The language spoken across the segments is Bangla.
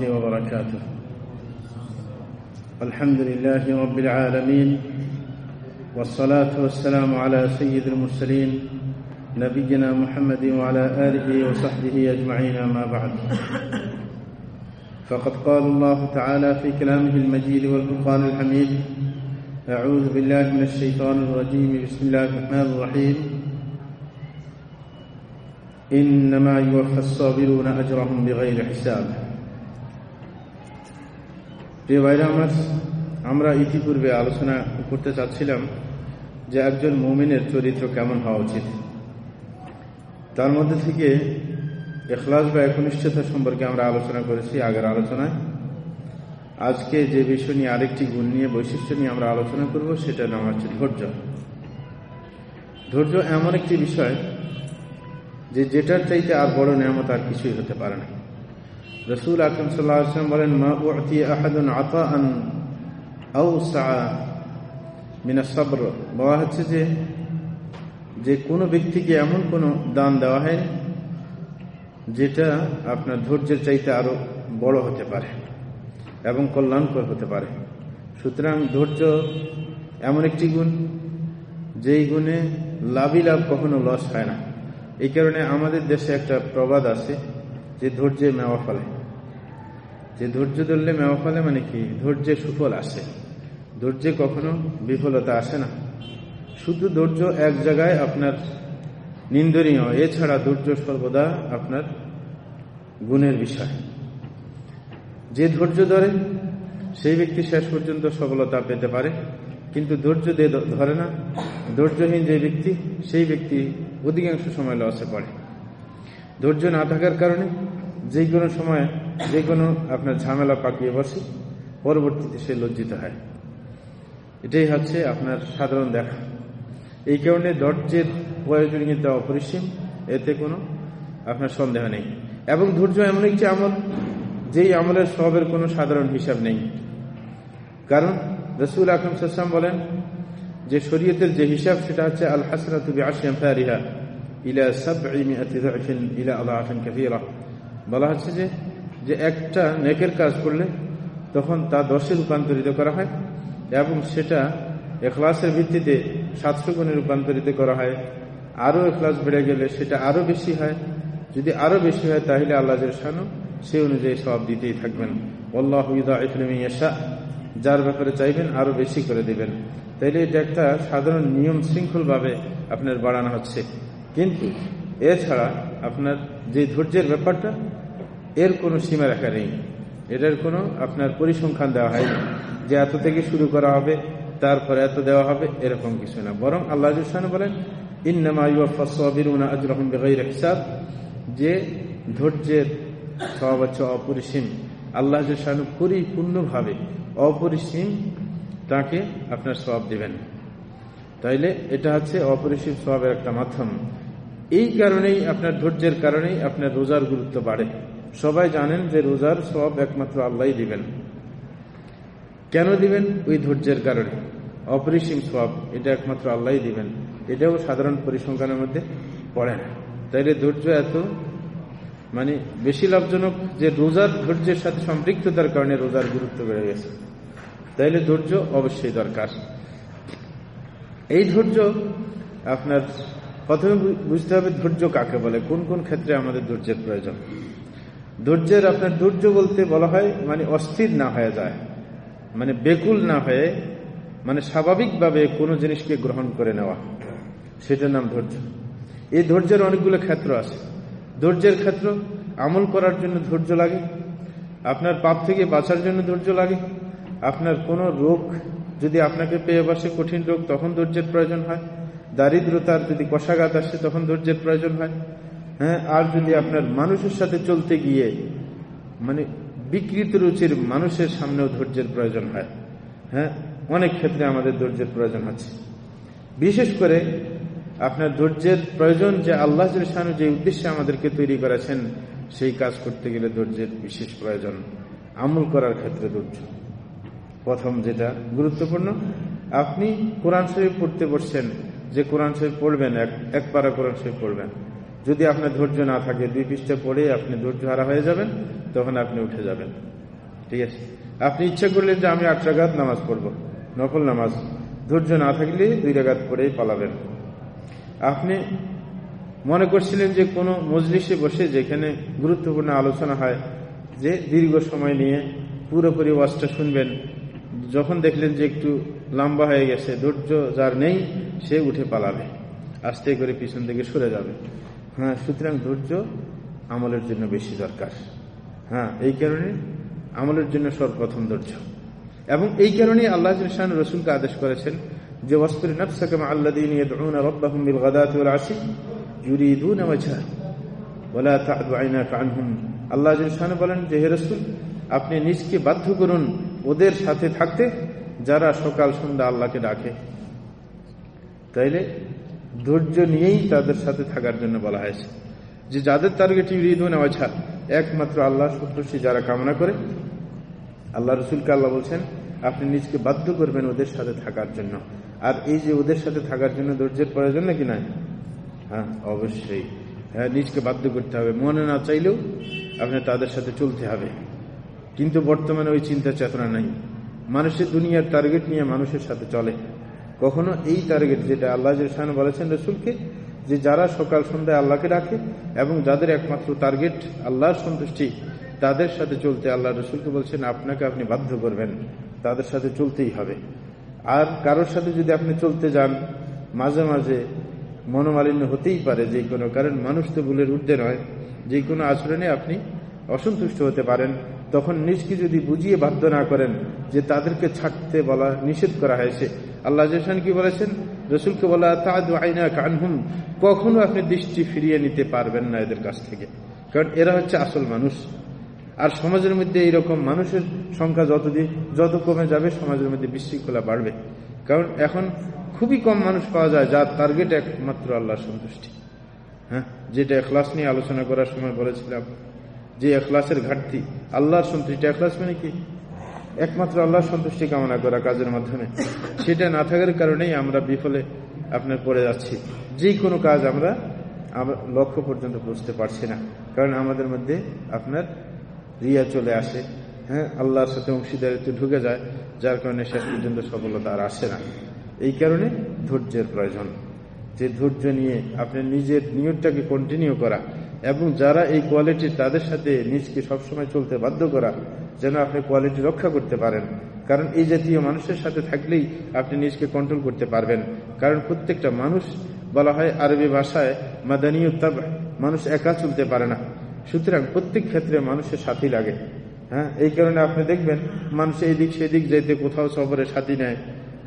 وبركاته. الحمد لله رب العالمين والصلاة والسلام على سيد المرسلين نبينا محمد وعلى آله وصحبه أجمعين ما بعد. فقد قال الله تعالى في كلامه المجيد والفرقان الحميد أعوذ بالله من الشيطان الرجيم بسم الله الرحمن الرحيم. إنما يوفى الصابرون أجرهم بغير حساب. প্রিয় ভাইরা, আমার আমরা ইতিপূর্বে আলোচনা করতে চাচ্ছিলাম যে একজন মুমিনের চরিত্র কেমন হওয়া উচিত। তার মধ্যে থেকে এখলাস বা একনিষ্ঠতা সম্পর্কে আমরা আলোচনা করেছি আগের আলোচনায়। আজকে যে বিষয় নিয়ে আরেকটি গুণ নিয়ে বৈশিষ্ট্য নিয়ে আমরা আলোচনা করব সেটা নাম হচ্ছে ধৈর্য। ধৈর্য এমন একটি বিষয় যে যেটার চাইতে আর বড় নিয়ামত আর কিছুই হতে পারে না। রসুল আকরম সাল্লাম বলেন, মা বলা হচ্ছে যে যে কোনো ব্যক্তিকে এমন কোনো দান দেওয়া হয় যেটা আপনার ধৈর্যের চাইতে আরও বড় হতে পারে এবং কল্যাণকর হতে পারে। সুতরাং ধৈর্য এমন একটি গুণ, যেই গুণে লাভই লাভ কখনো লস হয় না। এই কারণে আমাদের দেশে একটা প্রবাদ আছে যে ধৈর্যে মেওয়া ফলে। যে ধৈর্য ধরলে মেওয়া ফলে মানে কি? ধৈর্যে সুফল আসে। ধৈর্যে কখনো বিফলতা আসে না। শুধু ধৈর্য এক জায়গায় আপনার নিন্দনীয়, এছাড়া ধৈর্য সর্বদা আপনার গুণের বিষয়। যে ধৈর্য ধরে, সেই ব্যক্তি শেষ পর্যন্ত সফলতা পেতে পারে। কিন্তু ধৈর্য ধরে না। ধৈর্যহীন যে ব্যক্তি, সেই ব্যক্তি অধিকাংশ সময় লসে পড়ে। ধৈর্য না থাকার কারণে যে কোনো সময় যে কোনো আপনার ঝামেলা পাকিয়ে বসে, পরবর্তীতে সে লজ্জিত হয়। এটাই হচ্ছে আপনার সাধারণ দেখা। এই কারণে ধৈর্যের প্রয়োজনীয়তা অপরিসীম, এতে কোনো আপনার সন্দেহ নেই। এবং ধৈর্য এমন একটি আমল, যেই আমলের সবের কোনো সাধারণ হিসাব নেই। কারণ রসুল আকরম সাল্লাম বলেন, যে শরীয়তের যে হিসাব, সেটা হচ্ছে আল হাসনাতুবি আশিয়াম ফারিহা ইলা সাবিন ইলা আল্লাহন কাফিরা বলা হচ্ছে যে যে একটা নেকের কাজ করলে তখন তা দশে রূপান্তরিত করা হয় এবং সেটা এখলাসের ভিত্তিতে সাতশো গুণে রূপান্তরিত করা হয়। আরও এখলাস বেড়ে গেলে সেটা আরও বেশি হয়। যদি আরও বেশি হয়, তাহলে আল্লাহ শানু সে অনুযায়ী সব দিতেই থাকবেন। আল্লাহ ইসা যার ব্যাপারে চাইবেন আরও বেশি করে দেবেন। তাইলে এটা একটা সাধারণ নিয়ম শৃঙ্খলভাবে আপনার বাড়ানো হচ্ছে। কিন্তু এছাড়া আপনার যে ধৈর্যের ব্যাপারটা এর কোনো সীমা রেখা নেই। এটার কোনো আপনার পরিসংখ্যান দেওয়া হয়নি। যে এত থেকে শুরু করা হবে, তারপরে এত দেওয়া হবে, এরকম কিছু না। বরং আল্লাহ বলেন হিসাব। যে ধৈর্যের সব হচ্ছে অপরিসীম। আল্লাহ পরিপূর্ণভাবে অপরিসীম তাকে আপনার সব দিবেন। তাইলে এটা হচ্ছে অপরিসীম সবের একটা মাধ্যম। এই কারণেই, আপনার ধৈর্যের কারণেই আপনার রোজার গুরুত্ব বাড়ে। সবাই জানেন যে রোজার সব একমাত্র আল্লাহ দিবেন। কেন দিবেন? ওই ধৈর্যের কারণে। অপরিসীম সব এটা একমাত্র আল্লাহ দিবেন। এটাও সাধারণ পরিসংখ্যানের মধ্যে পড়ে না। তাইলে ধৈর্য এত? মানে বেশি লাভজনক যে রোজার ধৈর্যের সাথে সম্পৃক্ততার কারণে রোজার গুরুত্ব বেড়ে গেছে। তাইলে ধৈর্য অবশ্যই দরকার। এই ধৈর্য আপনার প্রথমে বুঝতে হবে ধৈর্য কাকে বলে, কোন কোন ক্ষেত্রে আমাদের ধৈর্যের প্রয়োজন। ধৈর্যের আপনার ধৈর্য বলতে বলা হয় মানে অস্থির না হয়ে যায় মানে বেকুল না হয়ে মানে স্বাভাবিকভাবে কোনো জিনিসকে গ্রহণ করে নেওয়া, সেটার নাম ধৈর্য। এই ধৈর্যের অনেকগুলো ক্ষেত্র আছে। ধৈর্যের ক্ষেত্র, আমল করার জন্য ধৈর্য লাগে, আপনার পাপ থেকে বাঁচার জন্য ধৈর্য লাগে, আপনার কোনো রোগ যদি আপনাকে পেয়ে বসে, কঠিন রোগ, তখন ধৈর্যের প্রয়োজন হয়, দারিদ্রতার যদি কষাঘাত আসে, তখন ধৈর্যের প্রয়োজন হয় হ্যাঁ আর যদি আপনার মানুষের সাথে চলতে গিয়ে মানে বিকৃত রুচির মানুষের সামনেও ধৈর্যের প্রয়োজন হয়। হ্যাঁ অনেক ক্ষেত্রে আমাদের ধৈর্যের প্রয়োজন আছে। বিশেষ করে আপনার ধৈর্যের প্রয়োজন যে আল্লাহ যে উদ্দেশ্যে আমাদেরকে তৈরি করেছেন, সেই কাজ করতে গেলে ধৈর্যের বিশেষ প্রয়োজন, আমল করার ক্ষেত্রে ধৈর্য। প্রথম যেটা গুরুত্বপূর্ণ, আপনি কোরআন শরীফ পড়তে বসছেন, যে কোরআন শরীফ পড়বেন, এক পারা কোরআন শরীফ পড়বেন। যদি আপনার ধৈর্য না থাকে, দুই পৃষ্ঠা পড়ে আপনি ধৈর্য হারা হয়ে যাবেন, তখন আপনি উঠে যাবেন। ঠিক আছে? আপনি ইচ্ছা করলেন যে আমি আট রাগাত নামাজ পড়ব নকল নামাজ। ধৈর্য না থাকলে দুই রাগাত পড়েই পালাবেন। আপনি মনে করছিলেন যে কোনো মজলিসে বসে যেখানে গুরুত্বপূর্ণ আলোচনা হয়, যে দীর্ঘ সময় নিয়ে পুরোপুরি ওয়াজটা শুনবেন, যখন দেখলেন যে একটু লম্বা হয়ে গেছে, ধৈর্য যার নেই, সে উঠে পালাবে, আস্তে করে পিছন দিকে সরে যাবে। হ্যাঁ সুতরাং ধৈর্য আমলের জন্য বেশি দরকার। হ্যাঁ এই কারণে আমলের জন্য সর্বপ্রথম ধৈর্য। এবং এই কারণে আল্লাহ রসুলকে আদেশ করেছেন যে ওয়াস্তুরি নফসাকাম আল্লাদিন ইয়াদউনা রাব্বাহুম বিল গাদাতি ওয়াল আশি ইউরিদুনা ওয়াজহা। ওয়ালা তা'দু আইনাকা আনহুম। আল্লাহ বলেন যে, হে রাসূল, আপনি নিজকে বাধ্য করুন ওদের সাথে থাকতে যারা সকাল সন্ধ্যা আল্লাহকে ডাকে। তাইলে ধৈর্য নিয়েই তাদের সাথে থাকার জন্য বলা হয়েছে। যে যাদের টার্গেট ইউরিদুন ওয়াজহা একমাত্র আল্লাহ সন্তুষ্টি যারা কামনা করে, আল্লাহ রসুলকে আল্লাহ বলছেন, আপনি নিজকে বাধ্য করবেন ওদের সাথে থাকার জন্য। আর এই যে ওদের সাথে থাকার জন্য ধৈর্যের প্রয়োজন নাকি নাই? হ্যাঁ অবশ্যই। হ্যাঁ নিজকে বাধ্য করতে হবে। মনে না চাইলেও আপনি তাদের সাথে চলতে হবে। কিন্তু বর্তমানে ওই চিন্তা চেতনা নাই। মানুষের দুনিয়ার টার্গেট নিয়ে মানুষের সাথে চলে। কখনো এই টার্গেট যেটা আল্লাহ বলেছেন রসুলকে, যে যারা সকাল সন্ধ্যায় আল্লাহকে ডাকে এবং যাদের একমাত্র টার্গেট আল্লাহর সন্তুষ্টি, তাদের সাথে চলতে আল্লাহ রসুলকে বলছেন, আপনাকে আপনি বাধ্য করবেন। তাদের সাথে চলতেই হবে। আর কারোর সাথে যদি আপনি চলতে যান, মাঝে মাঝে মনোমালিন্য হতেই পারে, যে কোনো কারণ মানুষ তো ভুলের ঊর্ধ্বে নয়। যে কোনো আচরণে আপনি অসন্তুষ্ট হতে পারেন। তখন নিজকে যদি বুঝিয়ে বাধ্য না করেন, যে তাদেরকে ছাড়তে বলা নিষেধ করা হয়েছে আল্লাহ কি বলেছেন? রসুলকে বলা তাদু আইনা কানহুম কখনো আপনি দৃষ্টি ফিরিয়ে নিতে পারবেন না এদের কাছ থেকে। কারণ এরা হচ্ছে আসল মানুষ। আর সমাজের মধ্যে এইরকম মানুষের সংখ্যা যতদিন যত কমে যাবে, সমাজের মধ্যে বিশৃঙ্খলা বাড়বে। কারণ এখন খুবই কম মানুষ পাওয়া যায় যার টার্গেট একমাত্র আল্লাহর সন্তুষ্টি। হ্যাঁ? যেটা এখলাস নিয়ে আলোচনা করার সময় বলেছিলাম যে এখলাসের ঘাটতি। আল্লাহর সন্তুষ্টি। এখলাস মানে কি? একমাত্র আল্লাহর সন্তুষ্টি কামনা করা কাজের মাধ্যমে। সেটা না থাকার কারণেই আমরা বিফলে আপনার পড়ে যাচ্ছি। যে কোনো কাজ আমরা লক্ষ্য পর্যন্ত বুঝতে পারছি না। কারণ আমাদের মধ্যে আপনার রিয়া চলে আসে। হ্যাঁ আল্লাহর সাথে অংশীদারিত্ব ঢুকে যায়, যার কারণে শেষ পর্যন্ত সফলতা আর আসে না। এই কারণে ধৈর্যের প্রয়োজন। যে ধৈর্য নিয়ে আপনার নিজের নিয়তটাকে কন্টিনিউ করা এবং যারা এই কোয়ালিটি তাদের সাথে নিজকে সবসময় চলতে বাধ্য করা যেন আপনি কোয়ালিটি রক্ষা করতে পারেন। কারণ এই জাতীয় মানুষের সাথে থাকলেই আপনি নিজকে কন্ট্রোল করতে পারবেন। কারণ প্রত্যেকটা মানুষ বলা হয় আরবি ভাষায় মাদানীয়তাব মানুষ একা চলতে পারে না। সুতরাং প্রত্যেক ক্ষেত্রে মানুষের সাথী লাগে। হ্যাঁ এই কারণে আপনি দেখবেন মানুষ এই দিক সেদিক যেতে কোথাও সফরে সাথী নেয়।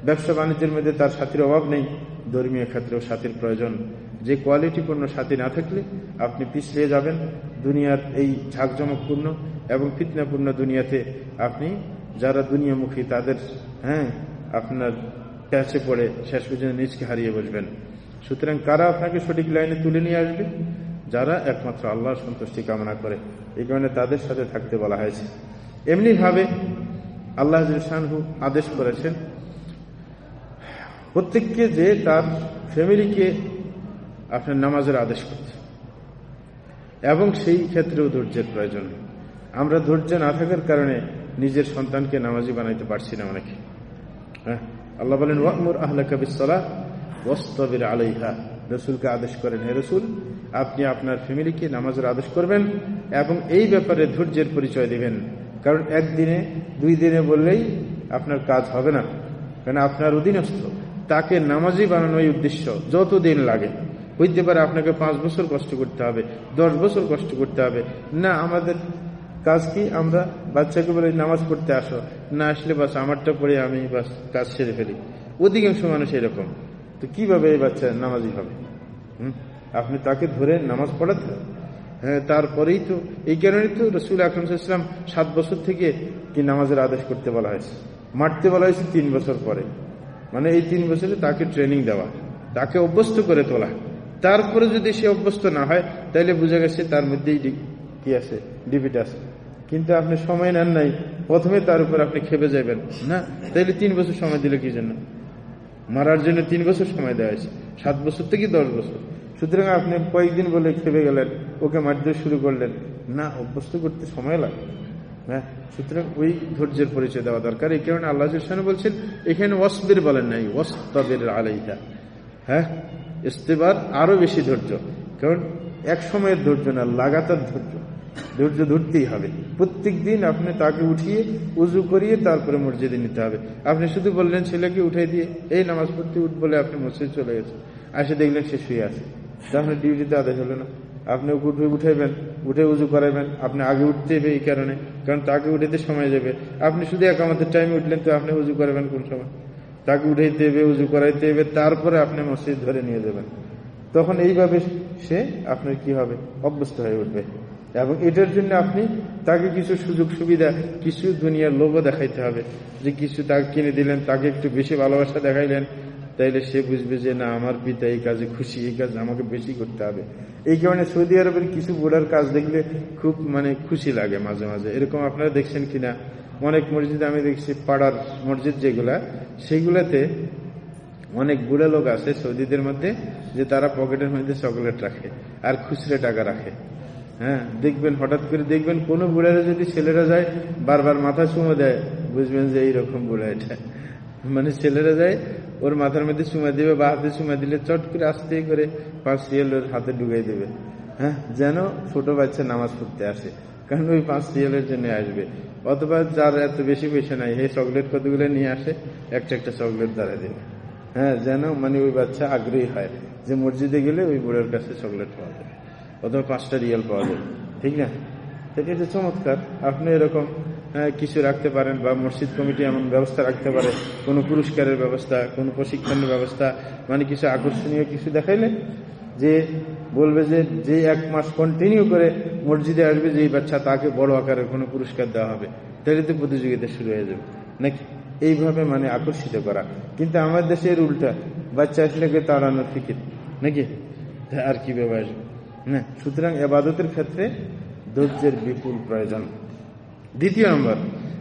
ব্যবসা বাণিজ্যের মধ্যে তার সাথীর অভাব নেই। ধর্মীয় ক্ষেত্রেও সাথীর প্রয়োজন। যে কোয়ালিটিপূর্ণ সাথী না থাকলে আপনি পিছলিয়ে যাবেন। দুনিয়ার এই ঝাঁকজমকপূর্ণ এবং ফিতনাপূর্ণ দুনিয়াতে আপনি, যারা দুনিয়ামুখী, তাদের হ্যাঁ আপনার প্যাচে পড়ে শেষ পর্যন্ত নিজকে হারিয়ে বসবেন। সুতরাং কারা আপনাকে সঠিক লাইনে তুলে নিয়ে আসবে? যারা একমাত্র আল্লাহর সন্তুষ্টি কামনা করে। এই কারণে তাদের সাথে থাকতে বলা হয়েছে। এমনিভাবে আল্লাহ শাহু আদেশ করেছেন, প্রত্যেককে যে তার ফ্যামিলিকে আপনার নামাজের আদেশ করতে। এবং সেই ক্ষেত্রেও ধৈর্যের প্রয়োজন। আমরা ধৈর্য না থাকার কারণে নিজের সন্তানকে নামাজি বানাইতে পারছি না অনেকে। হ্যাঁ? আল্লাহ বলেন ওয়াকমুর আহলা কবিসলা ওস্তবির আলাইহা। রসুলকে আদেশ করেন, হে রসুল, আপনি আপনার ফ্যামিলিকে নামাজের আদেশ করবেন এবং এই ব্যাপারে ধৈর্যের পরিচয় দিবেন। কারণ একদিনে, দুই দিনে বললেই আপনার কাজ হবে না। কারণ আপনার অধীনস্থ। তাকে নামাজি বানানোই উদ্দেশ্য যত দিন লাগে। হইতে পারে আপনাকে পাঁচ বছর কষ্ট করতে হবে, দশ বছর কষ্ট করতে হবে। না, আমাদের কাজ কি? আমরা বাচ্চাকে বলে নামাজ পড়তে আসো। না আসলে বাস, আমারটা পড়ে আমি বাস কাজ সেরে ফেলি। অধিকাংশ মানুষ এরকম। তো কীভাবে এই বাচ্চা নামাজি হবে? হুম? আপনি তাকে ধরে নামাজ পড়াতে হ্যাঁ তারপরেই তো, এই কারণেই তো রসুল আকরম ইসলাম সাত বছর থেকে কি নামাজের আদেশ করতে বলা হয়েছে। মারতে বলা হয়েছে তিন বছর পরে। মানে এই তিন বছরে তাকে ট্রেনিং দেওয়া। তাকে অভ্যস্ত করে তোলা। তারপরে যদি সে অভ্যস্ত না হয়, তাহলে বুঝা গেছে তার মধ্যেই কি আছে? ডিবিট আছে। কিন্তু আপনি সময় নেন নাই, প্রথমে তার উপর আপনি খেপে যাবেন না, তাইলে তিন বছর সময় দিলে কি জন্য? মারার জন্য তিন বছর সময় দেওয়া হয়েছে। সাত বছর থেকে দশ বছর। সুতরাং আপনি কয়েকদিন বলে খেপে গেলেন, ওকে মারতে শুরু করলেন। না, অভ্যস্ত করতে সময় লাগে। হ্যাঁ সুতরাং ওই ধৈর্যের পরিচয় দেওয়া দরকার। এই কারণে আল্লাহ বলছেন, এখানে ওয়াসবির বলেন নাই, ওয়াস্তাবের আলাইহা। হ্যাঁ ইস্তেবার আরও বেশি ধৈর্য। কারণ এক সময়ের ধৈর্য না, লাগাতার ধৈর্য। ধৈর্য ধরতেই হবে। প্রত্যেক দিন আপনি তাকে উঠিয়ে উজু করিয়ে তারপরে মসজিদে নিতে হবে। আপনি শুধু বললেন, ছেলেকে উঠাই দিয়ে এই নামাজ পড়তে উঠ বলে আপনি মসজিদ চলে গেছেন। আসে দেখলেন সে শুয়ে আছে। তাহলে ডিউটিতে আদেশ হলো না। আপনি উঠে উঠাইবেন, উঠে উজু করাবেন আপনি আগে উঠতে হবে এই কারণে, কারণ তাকে উঠাইতে সময় যাবে। আপনি শুধু এক আমাদের টাইমে উঠলেন তো আপনি উজু করাবেন কোন সময়? তাকে উঠাইতে হবে, উজু করাইতে হবে, তারপরে আপনি মসজিদ ধরে নিয়ে যাবেন। তখন এইভাবে সে আপনার কি হবে? অভ্যস্ত হয়ে উঠবে। এবং এটার জন্য আপনি তাকে কিছু সুযোগ সুবিধা, কিছু দুনিয়ার লোভও দেখাইতে হবে। যে কিছু তাকে কিনে দিলেন, তাকে একটু বেশি ভালোবাসা দেখাইলেন, তাইলে সে বুঝবে যে না, আমার পিতা এই কাজে খুশি, এই কাজ আমাকে বেশি করতে হবে। এই কারণে সৌদি আরবের কিছু বুড়ার কাজ দেখলে খুব মানে খুশি লাগে মাঝে মাঝে। এরকম আপনারা দেখছেন কিনা? অনেক মসজিদ আমি দেখছি, পাড়ার মসজিদ যেগুলা, সেগুলাতে অনেক বুড়া লোক আছে সৌদিদের মধ্যে, যে তারা পকেটের মধ্যে চকলেট রাখে আর খুচরে টাকা রাখে। হ্যাঁ দেখবেন, হঠাৎ করে দেখবেন কোন বুড়ারা যদি ছেলেরা যায়, বারবার মাথা চুমো দেয়, বুঝবেন যে এইরকম বুড়া এটা। মানে ছেলেরা যায়, ওর মাথার মধ্যে চুমা দেবে, বা হাতে চুমা দিলে চট করে আস্তে করে পাঁচ রিয়েল ওর হাতে ঢুকাই দেবে। হ্যাঁ যেন ছোট বাচ্চা নামাজ পড়তে আসে, কারণ ওই পাঁচ রিয়েলের জন্য আসবে। অথবা যার এত বেশি পয়সা নাই, এই চকলেট কতগুলো নিয়ে আসে, একটা একটা চকলেট দ্বারা দেবে। হ্যাঁ যেন মানে ওই বাচ্চা আগ্রহী হয় যে মসজিদে গেলে ওই বুড়ের কাছে চকলেট পাওয়া যাবে অথবা পাঁচটা রিয়াল পাওয়া যাবে ঠিক না? এটা চমৎকার। আপনি এরকম কিছু রাখতে পারেন বা মসজিদ কমিটি এমন ব্যবস্থা রাখতে পারে, কোনো পুরস্কারের ব্যবস্থা, কোনো প্রশিক্ষণের ব্যবস্থা মানে কিছু আকর্ষণীয় কিছু দেখাইলে যে বলবে যে যে এক মাস কন্টিনিউ করে মসজিদে আসবে যে বাচ্চা তাকে বড় আকারে কোনো পুরস্কার দেওয়া হবে, তাহলে তো প্রতিযোগিতা শুরু হয়ে যাবে। নাকি? এইভাবে মানে আকর্ষিত করা। কিন্তু আমার দেশের উল্টা, বাচ্চা আসলে তাড়ানোর ফিকির। নাকি? আর কি ব্যাপার না সুতরাং এবাদতের ক্ষেত্রে ধৈর্যের বিপুল প্রয়োজন। দ্বিতীয় নম্বর,